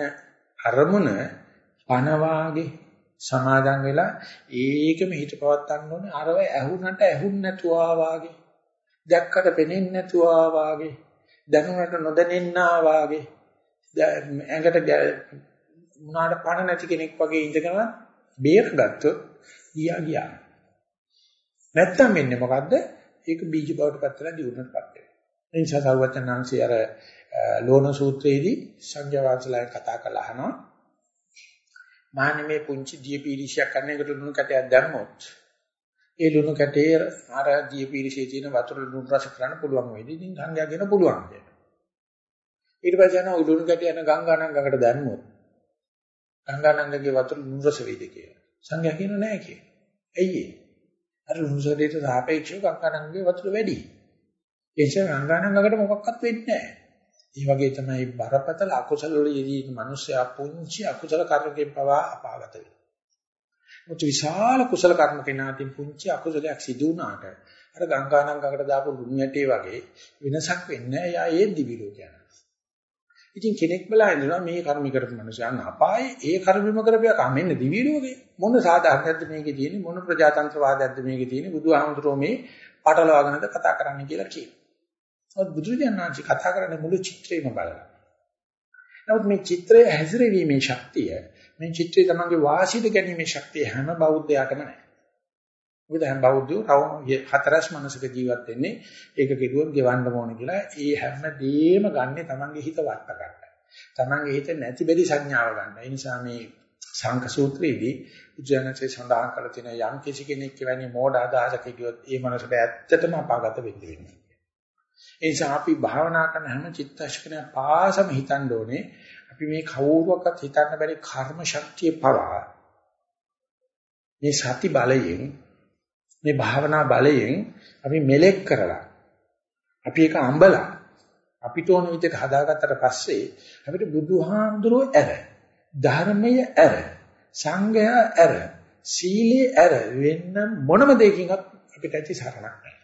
අරමුණ පනවාගේ සමාදන් වෙලා ඒකම හිත පවත්වන්න ඕනේ. අරව ඇහුනට ඇහුන් නැතුවා වාගේ. දැක්කට පෙනෙන්නේ නැතුවා වාගේ. දැනුණට නොදැනෙන්නා වාගේ. ඇඟට මුණාට පණ නැති කෙනෙක් වගේ ඉඳගෙන බේරගත්තොත් ගියා ගියා. නැත්තම් වෙන්නේ මොකද්ද? ඒක බීජ බවට පත් වෙලා දියුණුවටපත් වෙනවා. ඒ නිසා සරුවචනාංශي අර ලෝණ සූත්‍රයේදී සංඝයා වහන්සේලා කතා කළා අහනවා. මාන්නේ මේ පුංචි දීපීරිෂයක් කන්න එකට ලුණු කැටයක් දැම්මොත් ඒ ලුණු කැටේ අර දීපීරිෂයේ තියෙන වතුර ලුණු රස කරන්න පුළුවන් වෙයිද? ඉතින් සංඝයා කියන පුළුවන් කියලා. ඊට පස්සේ යනවා ලුණු කැටේ යන ගංගානම් ගඟට දැම්මොත් ගංගානන්දගේ වතුර ලුණු රස වෙයිද කියලා. සංඝයා කියන නෑ කියලා. ඇයි ඒ? අර ලුණු සරේට සාපේක්ෂව ගංගානන්දගේ වතුර වැඩි. ඒ නිසා ගංගානන්දකට මොකක්වත් වෙන්නේ නෑ. ඒ වගේ තමයි බරපතල අකුසල වල යෙදී මිනිස්සයා පුංචි අකුසල කර්මකින් පවා අපාගත වෙනවා. මුතු විශාල කුසල කර්ම කෙනාටින් පුංචි අකුසලයක් සිදු වුණාට අර ගංගානම් ගඟට දාපු ලුණු ඇටේ වගේ වෙනසක් වෙන්නේ නැහැ. යා ඒ දිවි ලෝකයන්. ඉතින් කෙනෙක් බලා ඉඳලා මේ කර්ම කරපු මිනිසයන් අපායේ ඒ කර්මෙම කරපියා කමෙන්න දිවි ලෝකේ මොන සාධාරණයක්ද මේකේ තියෙන්නේ මොන ප්‍රජාතන්ත්‍රවාදයක්ද මේකේ තියෙන්නේ බුදුහාමුදුරෝ මේ පටලවාගෙනද කතා කරන්න කියලා කියනවා. නමුත් බුදුරජාණන්චි කතා කරන්නේ මුළු චිත්‍රයම බලලා. නමුත් මේ චිත්‍රය හැසිරවීමේ ශක්තිය මේ චිත්‍රය තමන්ගේ වාසියට ගැනීමේ ශක්තිය හැම බෞද්ධයාටම නැහැ. මොකද හැම බෞද්ධයෝ හතරස් මනසක ජීවත් වෙන්නේ ඒක කෙරුවොත් ගෙවන්න ඕන කියලා ඒ හැම දෙයක්ම ගන්නෙ තමන්ගේ හිත වට ගන්න. තමන්ගේ හිත නැති බැරි සංඥාව ගන්න. ඒ නිසා මේ සංක සූත්‍රයේදී උජනසේ සඳහන් කරලා තියෙන යම් කිසි කෙනෙක් කියවනේ මෝඩ අදහසක කියොත් ඒ මනසට ඇත්තටම අපාගත වෙන්න වෙන්නේ. ඒ නිසා අපි භාවනා කරන හැම චිත්තශකනය පාසම හිතන්න ඕනේ අපි මේ කවුරුවක්වත් හිතන්න බැරි කර්ම ශක්තිය පවා මේ සති බලයෙන් මේ භාවනා බලයෙන් අපි මෙලෙක් කරලා අපි ඒක අඹලා අපිට ඕන විදිහට හදාගත්තට පස්සේ අපිට බුදුහාමුදුරුවෝ ඇර ධර්මය ඇර සංඝය ඇර සීලය ඇර වෙන්න මොනම දෙයකින්වත් අපිට ඇති සරණක් නැහැ.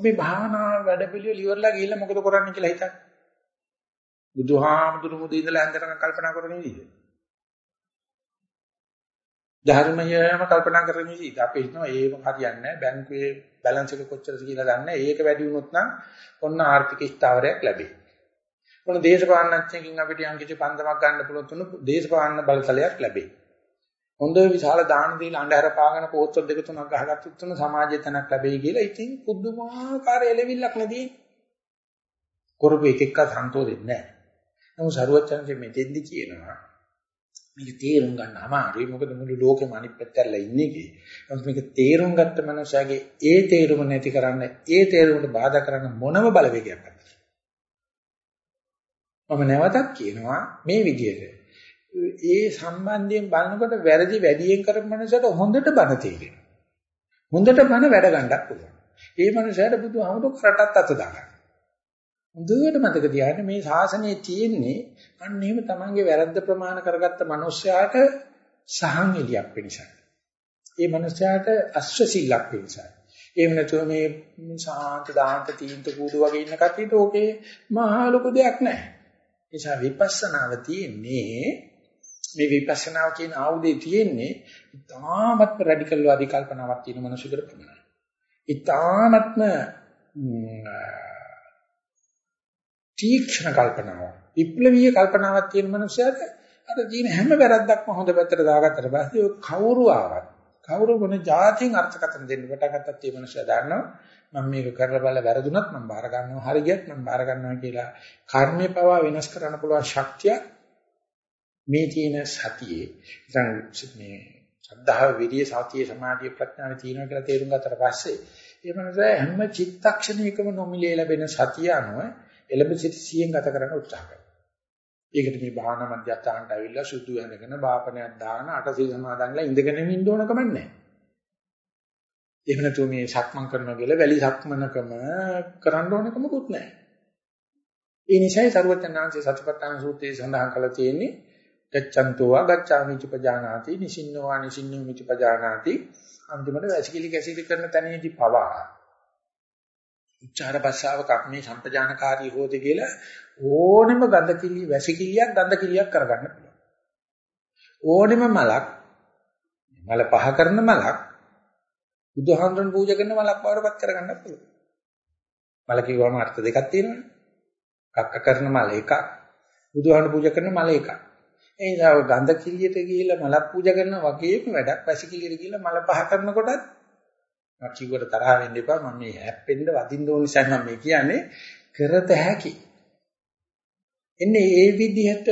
අපි භාවනා වැඩ පිළිවෙල ඉවරලා ගිහිල්ලා මොකද කරන්නේ කියලා හිතන්නේ. බුදුහාමුදුරු මුද ඉඳලා හන්දරක කල්පනා කරන්නේ නේද? ධර්මයම කල්පනා කරන්නේ නේද? අපි හිතනවා ඒව හරියන්නේ නැහැ. බැංකුවේ බැලන්ස් එක කොච්චරද කියලා දන්නේ ඒක වැඩි වුණොත් නම් ඔන්න ආර්ථික ස්ථාවරයක් ලැබෙයි. මොන දේශපාලනඥයකින් අපිට යම් කිසි පන්දමක් ගන්න පුළුවන් තුන දේශපාලන බලතලයක් ලැබෙයි. හොඳ විශාල දාන දීලා අnder පාගන පොත්සොත් දෙක තුනක් ගහගත්තොත් තුන සමාජයේ තැනක් ලැබෙයි කියලා ඉතින් පුදුමාකාර එලෙවිල්ලක් නෙදී. කරපු එක එක්ක සන්තෝෂෙන්නේ නැහැ. නමුත් සරුවචනන්සේ මෙතෙන්දි කියනවා මේක තේරුම් ගන්න අමාරුයි මොකද මුළු ලෝකෙම අනිත් පැත්තටලා ඉන්නේ කි. නමුත් මේක තේරුම් ගත්ත මනුස්සයාගේ ඒ තේරුම නැති කරන්න ඒ තේරුමට බාධා කරන්න මොනම බලවේගයක් නැහැ. මම නැවතත් කියනවා මේ විදිහට ඒ සම්බන්ධයෙන් බලනකොට වැරදි වැඩියෙන් කරපු මනුස්සයට හොඳට බන තේරෙනවා. හොඳට බන වැඩ ගන්නත් පුළුවන්. ඒ මනුස්සයාට බුදුහාමුදුරු කරටත් අත දාගන්න. හොඳට මතක තියාගන්න මේ ශාසනයේ තියෙන්නේ අන්න එහෙම තමන්ගේ වැරද්ද ප්‍රමාණ කරගත්ත මනුස්සයාට සහන් එලියක් වෙනසයි. ඒ මනුස්සයාට අශ්වශීලක් වෙනසයි. එහෙම නැතුව මේ සාන්ත දාන්ත තීන්ත කූඩු වගේ ඉන්න කට්ටියට ඕකේ මහා ලොකු දෙයක් නැහැ. ඒ නිසා විපස්සනාව තියෙන්නේ මේ විපස්සනාව කියන ආයුධය තියෙන්නේ ඉතාමත්ම රැඩිකල් වාදී කල්පනාවක් තියෙන මනුස්සයෙකුට පමණයි. ඉතාමත්ම තීක්ෂණ කල්පනාවක් විප්ලවීය කල්පනාවක් තියෙන මනුස්සයාට අර තියෙන හැම වැරද්දක්ම හොඳ පැත්තට දාගත්තට පස්සේ ඔය කවුරු ආවත් කවුරු මොන જાතින් අර්ථකථන දෙන්න පටන් ගත්තත් මේ මනුස්සයා දන්නවා මම මේක කරලා බලලා වැරදුනත් මම බාර ගන්නවා හරියට මම බාර ගන්නවා කියලා කර්මය පවා වෙනස් කරන්න පුළුවන් ශක්තිය මේ තියෙන සතියේ ඉතින් මේ ශ්‍රද්ධාව විරිය සතිය සමාධිය ප්‍රඥාව තියෙනවා කියලා තේරුම් ගත්තට පස්සේ ඒ මනුස්සයා හැම චිත්තක්ෂණයකම නොමිලේ ලැබෙන සතිය අනුව එළඹ සිට සියෙන් ගත කරන්න උත්සාහ කරනවා. ඒකට මේ භාවනා මධ්‍යස්ථානට ඇවිල්ලා සුදු ඇඳගෙන බාපණයක් දාන අටසිල් සමාදන්ලා ඉඳගෙන ඉන්න ඕන කමක් නැහැ. එහෙම නැතුව මේ සක්මන් කරනවා කියලා වැලි සක්මනකම කරන්න ඕන කමකුත් නැහැ. ඒ නිසායි සරුවචනාංශේ සතිපට්ඨාන සූත්‍රයේ සඳහන් කරලා තියෙන්නේ ගච්ඡන්තෝ ආගච්ඡාමි චපජානාති නිසින්නෝ නිසින්නෝ මිචපජානාති අන්තිමට වැසිකිලි කැසිලි කරන තැනේදී පවා උච්චාර භාෂාව කර්මී සම්පජානකාරී හොද කියලා ඕනෙම ගඳ කිලි වැසි කිලියක් ගඳ කිලියක් කරගන්න පුළුවන්. ඕනෙම මලක් මල පහ කරන මලක් බුදුහාමුදුරන් පූජා කරන මලක් බවටපත් කරගන්න පුළුවන්. මල කිව්වම අර්ථ දෙකක් තියෙනවනේ. කක්ක කරන මල එකක්. බුදුහාමුදුරන් පූජා කරන මල එකක්. ඒ නිසා ගඳ කිලියට ගිහිල්ලා මලක් පූජා කරන වගේම වැඩක් වැසි කිලියට ගිහිල්ලා මල පහ කරනකොටත් මම කිව්වට තරහ වෙන්න එපා මම මේ හැප්පෙන්න වදින්න ඕන නිසා මම මේ කියන්නේ කරත හැකි. එන්නේ ඒ විදිහට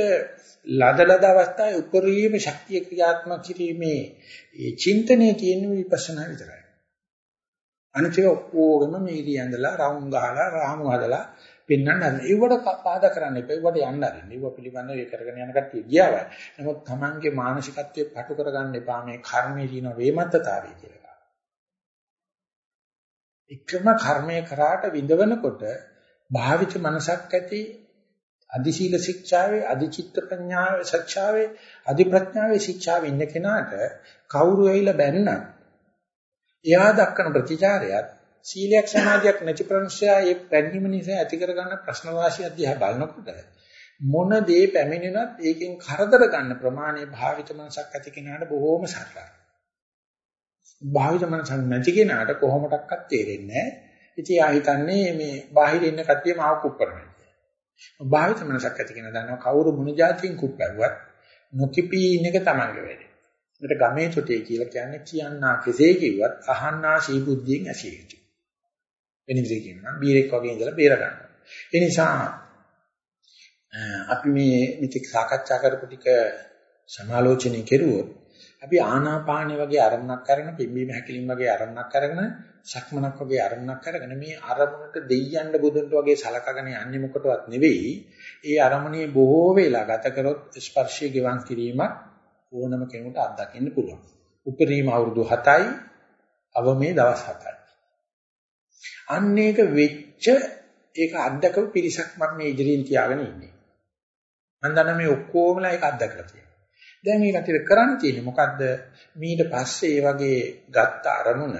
ලදලද අවස්ථාවේ උපරිම ශක්තිය ක්‍රියාත්මක කිරීමේ ඒ චින්තනයේ තියෙන විපස්සනා විතරයි. අනිතික ඔක්කොගෙම මේරි ඇඳලා රවුම් ගහලා රාමු හදලා පෙන්වන්න හදන. ඒවට බාධා කරන්න එපා. ඒවට යන්න අරින්න. ඒව පිළිබඳව ඒ කරගෙන යන කට්ටිය ගියාවයි. නමුත් Tamange මානසිකත්වයේ පටු කරගන්න එපා මේ කර්මයේ තියෙන වේමත්තතාවය කියලා. එකම කර්මය කරාට විඳවනකොට භාවිත මනසක් ඇති අදි සීල ශික්ෂාවේ අදි චිත්ත ප්‍රඥාවේ ශික්ෂාවේ අදි ප්‍රඥාවේ ශික්ෂාවේ ඉන්න කෙනාට කවුරු ඇවිල්ලා බැන්නත් එයා දක්වන ප්‍රතිචාරයත් සීලයක් සමාධියක් නැති ප්‍රංශයා ඒ පැනීම නිසා ඇති කරගන්න ප්‍රශ්න වාසිය අධ්‍යා බලනකොට මොන දේ පැමිණෙනත් ඒකෙන් කරදර ගන්න ප්‍රමාණය භාවිත මනසක් ඇති කෙනාට බොහෝම සරලයි. භාවිත මනසක් නැති කෙනාට කොහොමඩක්වත් තේරෙන්නේ නැහැ. ඉතින් ආ හිතන්නේ මේ බාහිර ඉන්න කට්ටිය මාව කුප්පරනවා. භාවිත මනසක් ඇති කෙනා දන්නවා කවුරු මොන જાතියෙන් කුප්පැව්වත් නොකිපී ඉන්න එක තමයි වෙන්නේ. මේකට ගමේ චොටේ කියලා කියන්නේ කියන්නා කෙසේ කිව්වත් අහන්නා සීබුද්ධියෙන් ඇසිය යුතුයි. වෙන විදිහකින් කියනවා බීරෙක් වගේ ඉඳලා බේර ගන්නවා. ඒ නිසා අපි මේ මිත්‍යක් සාකච්ඡා කරපු ටික සමාලෝචනය කෙරුවොත් අපි ආනාපානෙ වගේ අරමුණක් අරගෙන පිම්බීම හැකිලිම වගේ අරමුණක් අරගෙන සක්මනක් වගේ අරමුණක් අරගෙන මේ අරමුණට දෙයියන්න බුදුන්ට වගේ සලකගෙන යන්නේ මොකටවත් නෙවෙයි. ඒ අරමුණේ බොහෝ වෙලා ගත කරොත් ස්පර්ශය ගෙවන් කිරීමක් ඕනම කෙනෙකුට අත්දකින්න පුළුවන්. උපරිම අවුරුදු 7යි අවමේ දවස් 7යි. අන්න ඒක වෙච්ච ඒක අත්දකපු පිරිසක් මම මේ ඉදිරියෙන් තියාගෙන ඉන්නේ. මම දන්නා මේ ඔක්කොමලා ඒක අත්දකලා තියෙනවා. දැන් මේ කටියට කරන්න තියෙන්නේ මොකද්ද? ඊට පස්සේ මේ වගේ ගත්ත අරමුණ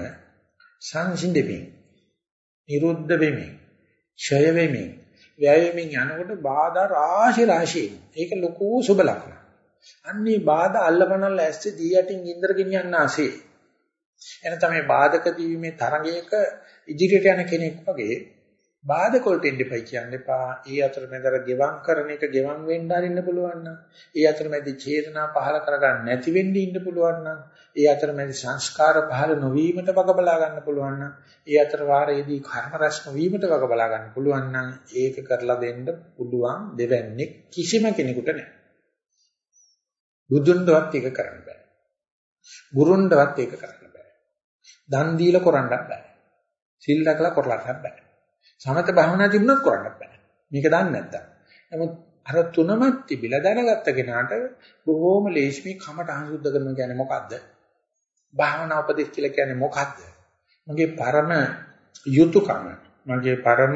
සංසිඳෙමින්, නිරුද්ධ වෙමින්, ඡය වෙමින්, වැය වෙමින් යනකොට බාධා රාශි රාශි ඒක ලොකු සුබ ලක්ෂණ. අන්නේ බාධා අල්ලපනල් ඇස්සේ දී යටින් ඉන්දර ගෙනියන්න ආසේ. එන තමයි බාධක දීීමේ තරඟයක ඉදිරියට යන කෙනෙක් වගේ බාධක වලට එන්න එපයි කියන්න එපා. ඒ අතරමැදර ගෙවම් කරන එක ගෙවම් වෙන්න අරින්න පුළුවන් නම්, ඒ අතරමැදි චේතනා පහල කරගන්න නැති වෙන්න ඉන්න පුළුවන් නම්, ඒ අතරමැදි සංස්කාර පහල නොවීමට වග බලා ගන්න පුළුවන් නම්, ඒ අතර වාරයේදී කර්ම රැස් නොවීමට වග බලා ගන්න පුළුවන් නම්, ඒක කරලා දෙන්න පුළුවන් දෙවන්නේ කිසිම කෙනෙකුට නැහැ. බුදුන්වත් ඒක කරන්න බෑ. ගුරුන්වත් ඒක කරන්න බෑ. දන් දීලා කරන්නත් බෑ. සිල් රැකලා කරලන්නත් බෑ. සමත භාවනා තිබුණත් කරන්නත් බෑ. මේක දන්නේ නැත්තම්. නමුත් අර තුනම තිබිලා දැනගත්ත කෙනාට බොහෝම ලේසි මේ කමට අනුසුද්ධ කරනවා කියන්නේ මොකද්ද? භාවනා උපදෙස් කියලා කියන්නේ මොකද්ද? මගේ පරම යුතුයකම, මගේ පරම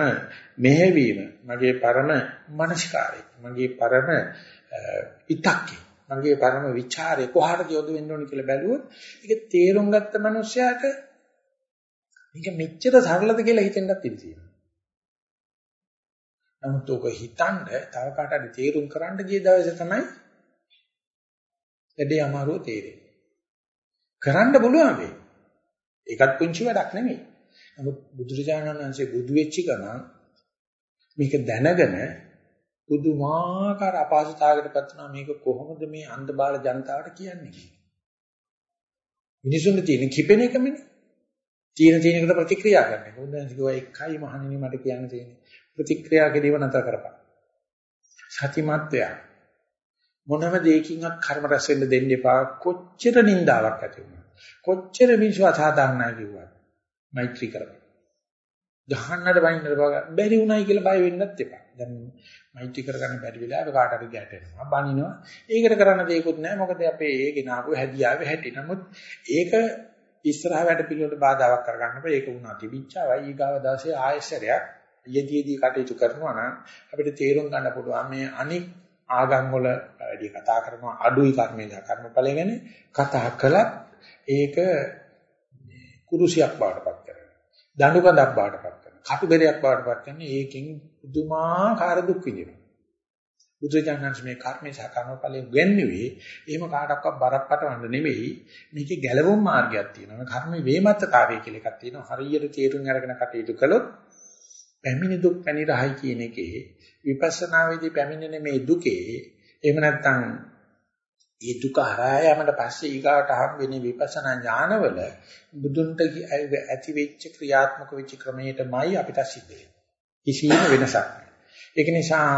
මෙහෙවීම, මගේ පරම මනස්කාරය, මගේ පරම ඉතක්කේ මගේ පරම ਵਿਚාරේ කොහාටද යොද වෙන්න ඕන කියලා බැලුවොත් ඒක තේරුම් ගත්ත මනුස්සයාට මේක මෙච්චර සරලද කියලා හිතෙන්නත් ඉඩ තියෙනවා. නමුත් ඔක හිතනද තව කාට හරි තේරුම් කරන්න ගිය දවසේ තමයි වැඩේ අමාරුව තේරෙන්නේ. කරන්න පුළුවන් වෙයි. ඒකත් පුංචි වැඩක් නෙමෙයි. නමුත් බුදුරජාණන් වහන්සේ බුදු වෙච්ච ගමන් මේක දැනගෙන පුදුමාකාර අපහසුතාවයකටපත් වෙනවා මේක කොහොමද මේ අන්ධ බාල ජනතාවට කියන්නේ කියලා. මිනිසුන්ට තියෙන කිපෙන එකමනේ. තියෙන තියෙනකට ප්‍රතික්‍රියා කරන එක. උදාහරණ කිව්වා එකයි මහණෙනි මට කියන්න තියෙන්නේ. ප්‍රතික්‍රියා කිරීම නතර කරපන්. සතිමත්ය. මොනම දෙයකින්වත් කර්ම රැස් වෙන්න දෙන්න එපා. කොච්චර නින්දාවක් ඇති වුණා. කොච්චර මිනිස්සු අසාධාරණයි කිව්වත්. මෛත්‍රී කරපන්. ගහන්නට බයින්නට බැරි උනායි කියලා බය වෙන්නත් එපා. දැන් මෛත්‍රී කරගන්න බැරි වෙලාව කාට හරි ගැටෙනවා. බනිනවා. ඒකට කරන්න දෙයක්වත් නැහැ. මොකද අපේ ඒ ගෙනාවු හැදියාවේ හැටි. නමුත් ඒක ඉස්සරහ වැඩ පිළිවෙලට බාධාවක් කරගන්න බෑ. ඒක වුණා තිබිච්චවයි. ඊගාව දවසේ ආයෙසරයක් යෙදීදී කටයුතු කරනවා නම් අපිට තේරුම් ගන්න පුළුවන් මේ අනික් ආගම් වල වැඩි කතා කරනවා අඩුයි කර්මේ කර්මඵල ගැන කතා කළත් ඒක කුරුසියක් බවටපත් කරනවා. දඬු කඳක් බවටපත් කටුබෙරයක් බවට පත් වෙන්නේ ඒකෙන් පුදුමාකාර දුක් විඳිනවා. බුදුචානන්ස් මේ කර්මේ සහ කර්මඵලයෙන් වෙන්නේ එහෙම කාටවත් බරක් පටවන්න නෙවෙයි මේකේ ගැලවුම් මාර්ගයක් තියෙනවා. කර්ම වේමත්තතාවය කියලා එකක් තියෙනවා. හරියට තේරුම් අරගෙන කටයුතු කළොත් පැමිණි දුක් පැණි රහයි කියන එකේ විපස්සනා වේදී පැමිණෙන මේ දුකේ එහෙම නැත්නම් ඒ දුක හරහා යමකට පස්සේ ඊගාට හම් වෙන්නේ විපස්සනා ඥානවල බුදුන්ට ඇති වෙච්ච ක්‍රියාත්මක වෙච්ච ක්‍රමයටමයි අපිට සිද්ධ වෙන්නේ. කිසිම වෙනසක් නැහැ. ඒක නිසා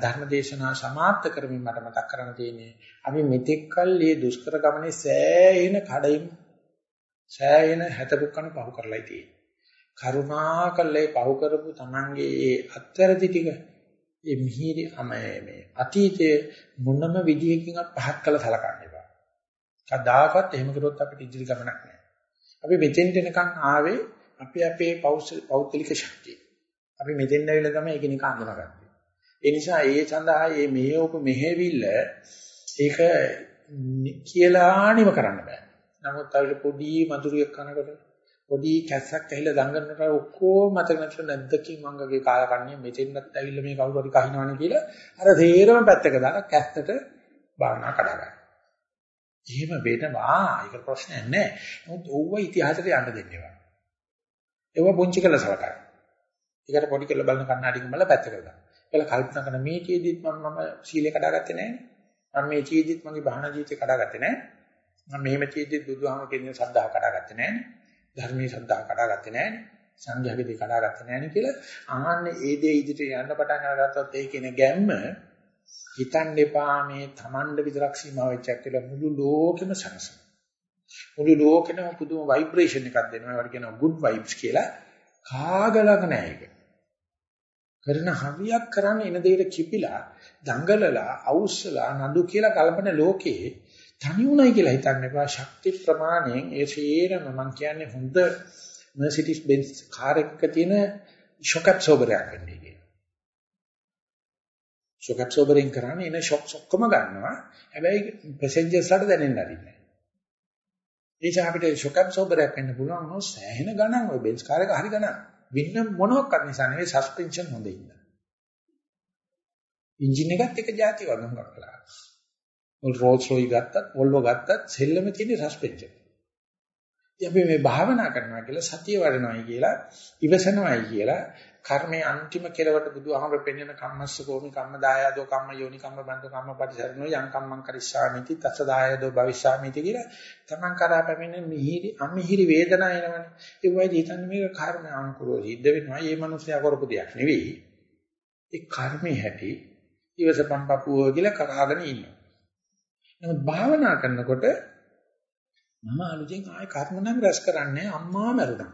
ධර්මදේශනා සමාප්ත කරමින් මට මතක් කරන්න තියෙන්නේ අපි මෙතෙක් කල් මේ දුෂ්කර ගමනේ සෑහෙන කඩින් සෑහෙන හැතපුක්කන පහු කරලායි තියෙන්නේ. කරුණාකල්ලේ පහු කරපු Tamange ඒ අත්තරදි ටික මේ මිහිරි මේ අතීතයේ මොනම විදියකින්වත් පහත් කළ සලකන්න එපා. කවදාකවත් එහෙම කරොත් අපිට ඉදිරි ගමනක් නැහැ. අපි මෙතෙන්ට එනකන් ආවේ අපි අපේ පෞද්ගලික ශක්තිය. අපි මෙතෙන් ඇවිල්ලා තමයි ඒක නිකන් අඳුනගත්තේ. ඒ නිසා ඒ සඳහා මේ මෙහෙවපු මෙහෙවිල්ල ඒක කියලා නිම කරන්න බෑ. නමුත් අපිට පොඩි මధుරියක් කනකොට පොඩි කැස්සක් ඇහිලා දඟන්නට ඔක්කොම මතක නැතුව නැද්දකින් මංගගේ කාලකන්ණිය මෙතෙන්වත් ඇවිල්ලා මේ කවුරු හරි කහිනවනේ කියලා අර තේරම පැත්තක දාලා කැස්සට බාහනා කඩා ගන්න. එහෙම වෙනවා ඒක ප්‍රශ්නයක් නෑ. නමුත් ඕව ඉතිහාසයට යන්න දෙන්නවා. ඒව පුංචි කළා සලකන්න. ඒකට පොඩි කළා බලන කණ්ණාඩියකින් බලලා පැත්තකට දාන්න. කියලා කල්පනා කරන මේ චීදිත් මම මම සීලේ කඩාගත්තේ නෑනේ. මම මේ චීදිත් මගේ බහන ජීවිතේ කඩාගත්තේ නෑ. මම මෙහෙම චීදිත් බුදුහාම කියන සද්ධා කඩාගත්තේ නෑනේ. ධර්මයේ සද්ධා කඩාගත්තේ නෑනේ. සංඝයාගේ දේ කඩාගත්තේ නෑනේ කියලා ආන්නේ ඒ දේ ඉදිරියට යන්න පටන් අරගත්තොත් ඒ කියන ගැම්ම හිතන්න එපා මේ Tamand විතරක් සීමා වෙච්ච කියලා මුළු ලෝකෙම සනසන. මුළු ලෝකෙම පුදුම ভাইබ්‍රේෂන් එකක් දෙනවා. ඒවට කියනවා good vibes කියලා. කාගලක නෑ ඒක. කරන හවියක් කරන්න එන දෙයට කිපිලා දඟලලා අවුස්සලා නඩු කියලා කල්පන ලෝකේ තනි උනායි කියලා හිතන්න එපා. ශක්ති ප්‍රමාණයෙන් ඒ සියරම මම කියන්නේ හොඳ මර්සිඩිස් බෙන්ස් කාර් එකක තියෙන shock absorberයක් වෙන්නේ කියලා. shock absorbering කරන්නේ එන shocks ඔක්කොම ගන්නවා. හැබැයි passengers ලාට දැනෙන්නේ නැහැ. ඒ නිසා අපිට shock absorberයක් වෙන්න පුළුවන් නෝ සෑහෙන ගණන් ওই බෙන්ස් කාර් එක හරි ගණන්. වින්න මොනවත් නිසා නෙවෙයි suspension හොඳින්. එන්ජින් එකත් එක જાති වගේ හුඟක් කරලා. ඔල් රෝල්ස් රොයි ගත්තත් වොල්වෝ ගත්තත් සෙල්ලම තියෙන සස්පෙන්ෂන්. ඉතින් අපි මේ භාවනා කරනවා කියලා සතිය වඩනවායි කියලා ඉවසනවායි කියලා කර්මයේ අන්තිම කෙලවට බුදුහාමර පෙන්වන කම්මස්ස කෝමි කම්ම දායදෝ කම්ම යෝනි කම්ම බන්දු කම්ම පරිසරණෝ යං කම්මං කරිස්සාමිති තස්ස දායදෝ භවිස්සාමිති කියලා තමන් කරා පැමිණෙන මිහිරි අමිහිරි වේදනාව එනවනේ. ඒ වගේ හිතන්නේ මේක කර්ම අනුකූලව සිද්ධ වෙනවා. මේ මිනිස්සයා කරපු දෙයක් නෙවෙයි. ඒ කර්මයේ හැටි ඉවසපම් පපුව කියලා කරාගෙන ඉන්නවා. නමුත් භාවනා කරනකොට මම අලුතෙන් ආයෙ කර්ම නම් රැස් කරන්නේ අම්මා මරුණා.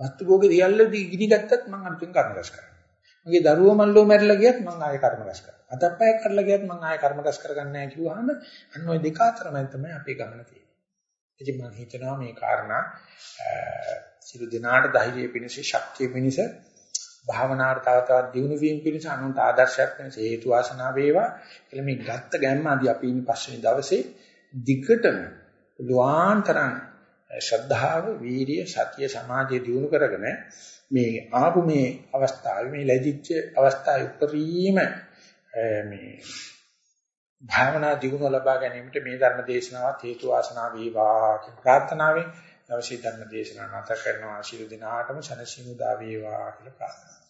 වස්තු භෝගේ සියල්ල ගිනි ගත්තත් මම අලුතෙන් කර්ම රැස් කරනවා. මගේ දරුවෝ මල්ලෝ මැරිලා ගියත් මම ආයෙ කර්ම රැස් කරනවා. අතප්පය කරලා ගියත් මම ආයෙ කර්ම රැස් කරගන්නේ නැහැ කිව්වහම අන්න ওই දෙක අතරමැද තමයි අපේ ගමන තියෙන්නේ. ඉතින් මම හිතනවා මේ කාරණා සිළු දිනාට ධෛර්යය පිණිස ශක්තිය පිණිස භාවනාවට තව තවත් දියුණු වීම පිණිස අනුන්ට ආදර්ශයක් වෙන හේතු වාසනා වේවා. කියලා මේ ගත්ත ගැම්ම ආදී අපි ඉන්නේ පස්වෙනි දවසේ දිගටම ලුවාන්තරන් ශ්‍රද්ධාව, වීරිය, සතිය, සමාධිය දියුණු කරගෙන මේ ආපු මේ අවස්ථාවේ මේ ලැබිච්ච අවස්ථාවේ උපරිම මේ භාවනා දියුණුව ලබා ගැනීමට මේ ධර්ම දේශනාවත් හේතු වාසනා වේවා කියන ප්‍රාර්ථනාවෙන් අවශ්‍ය ධර්ම දේශනාව නැත කරනවා. ආශිර්වාද දිනාටම සනසිමුදා වේවා කියලා ප්‍රාර්ථනා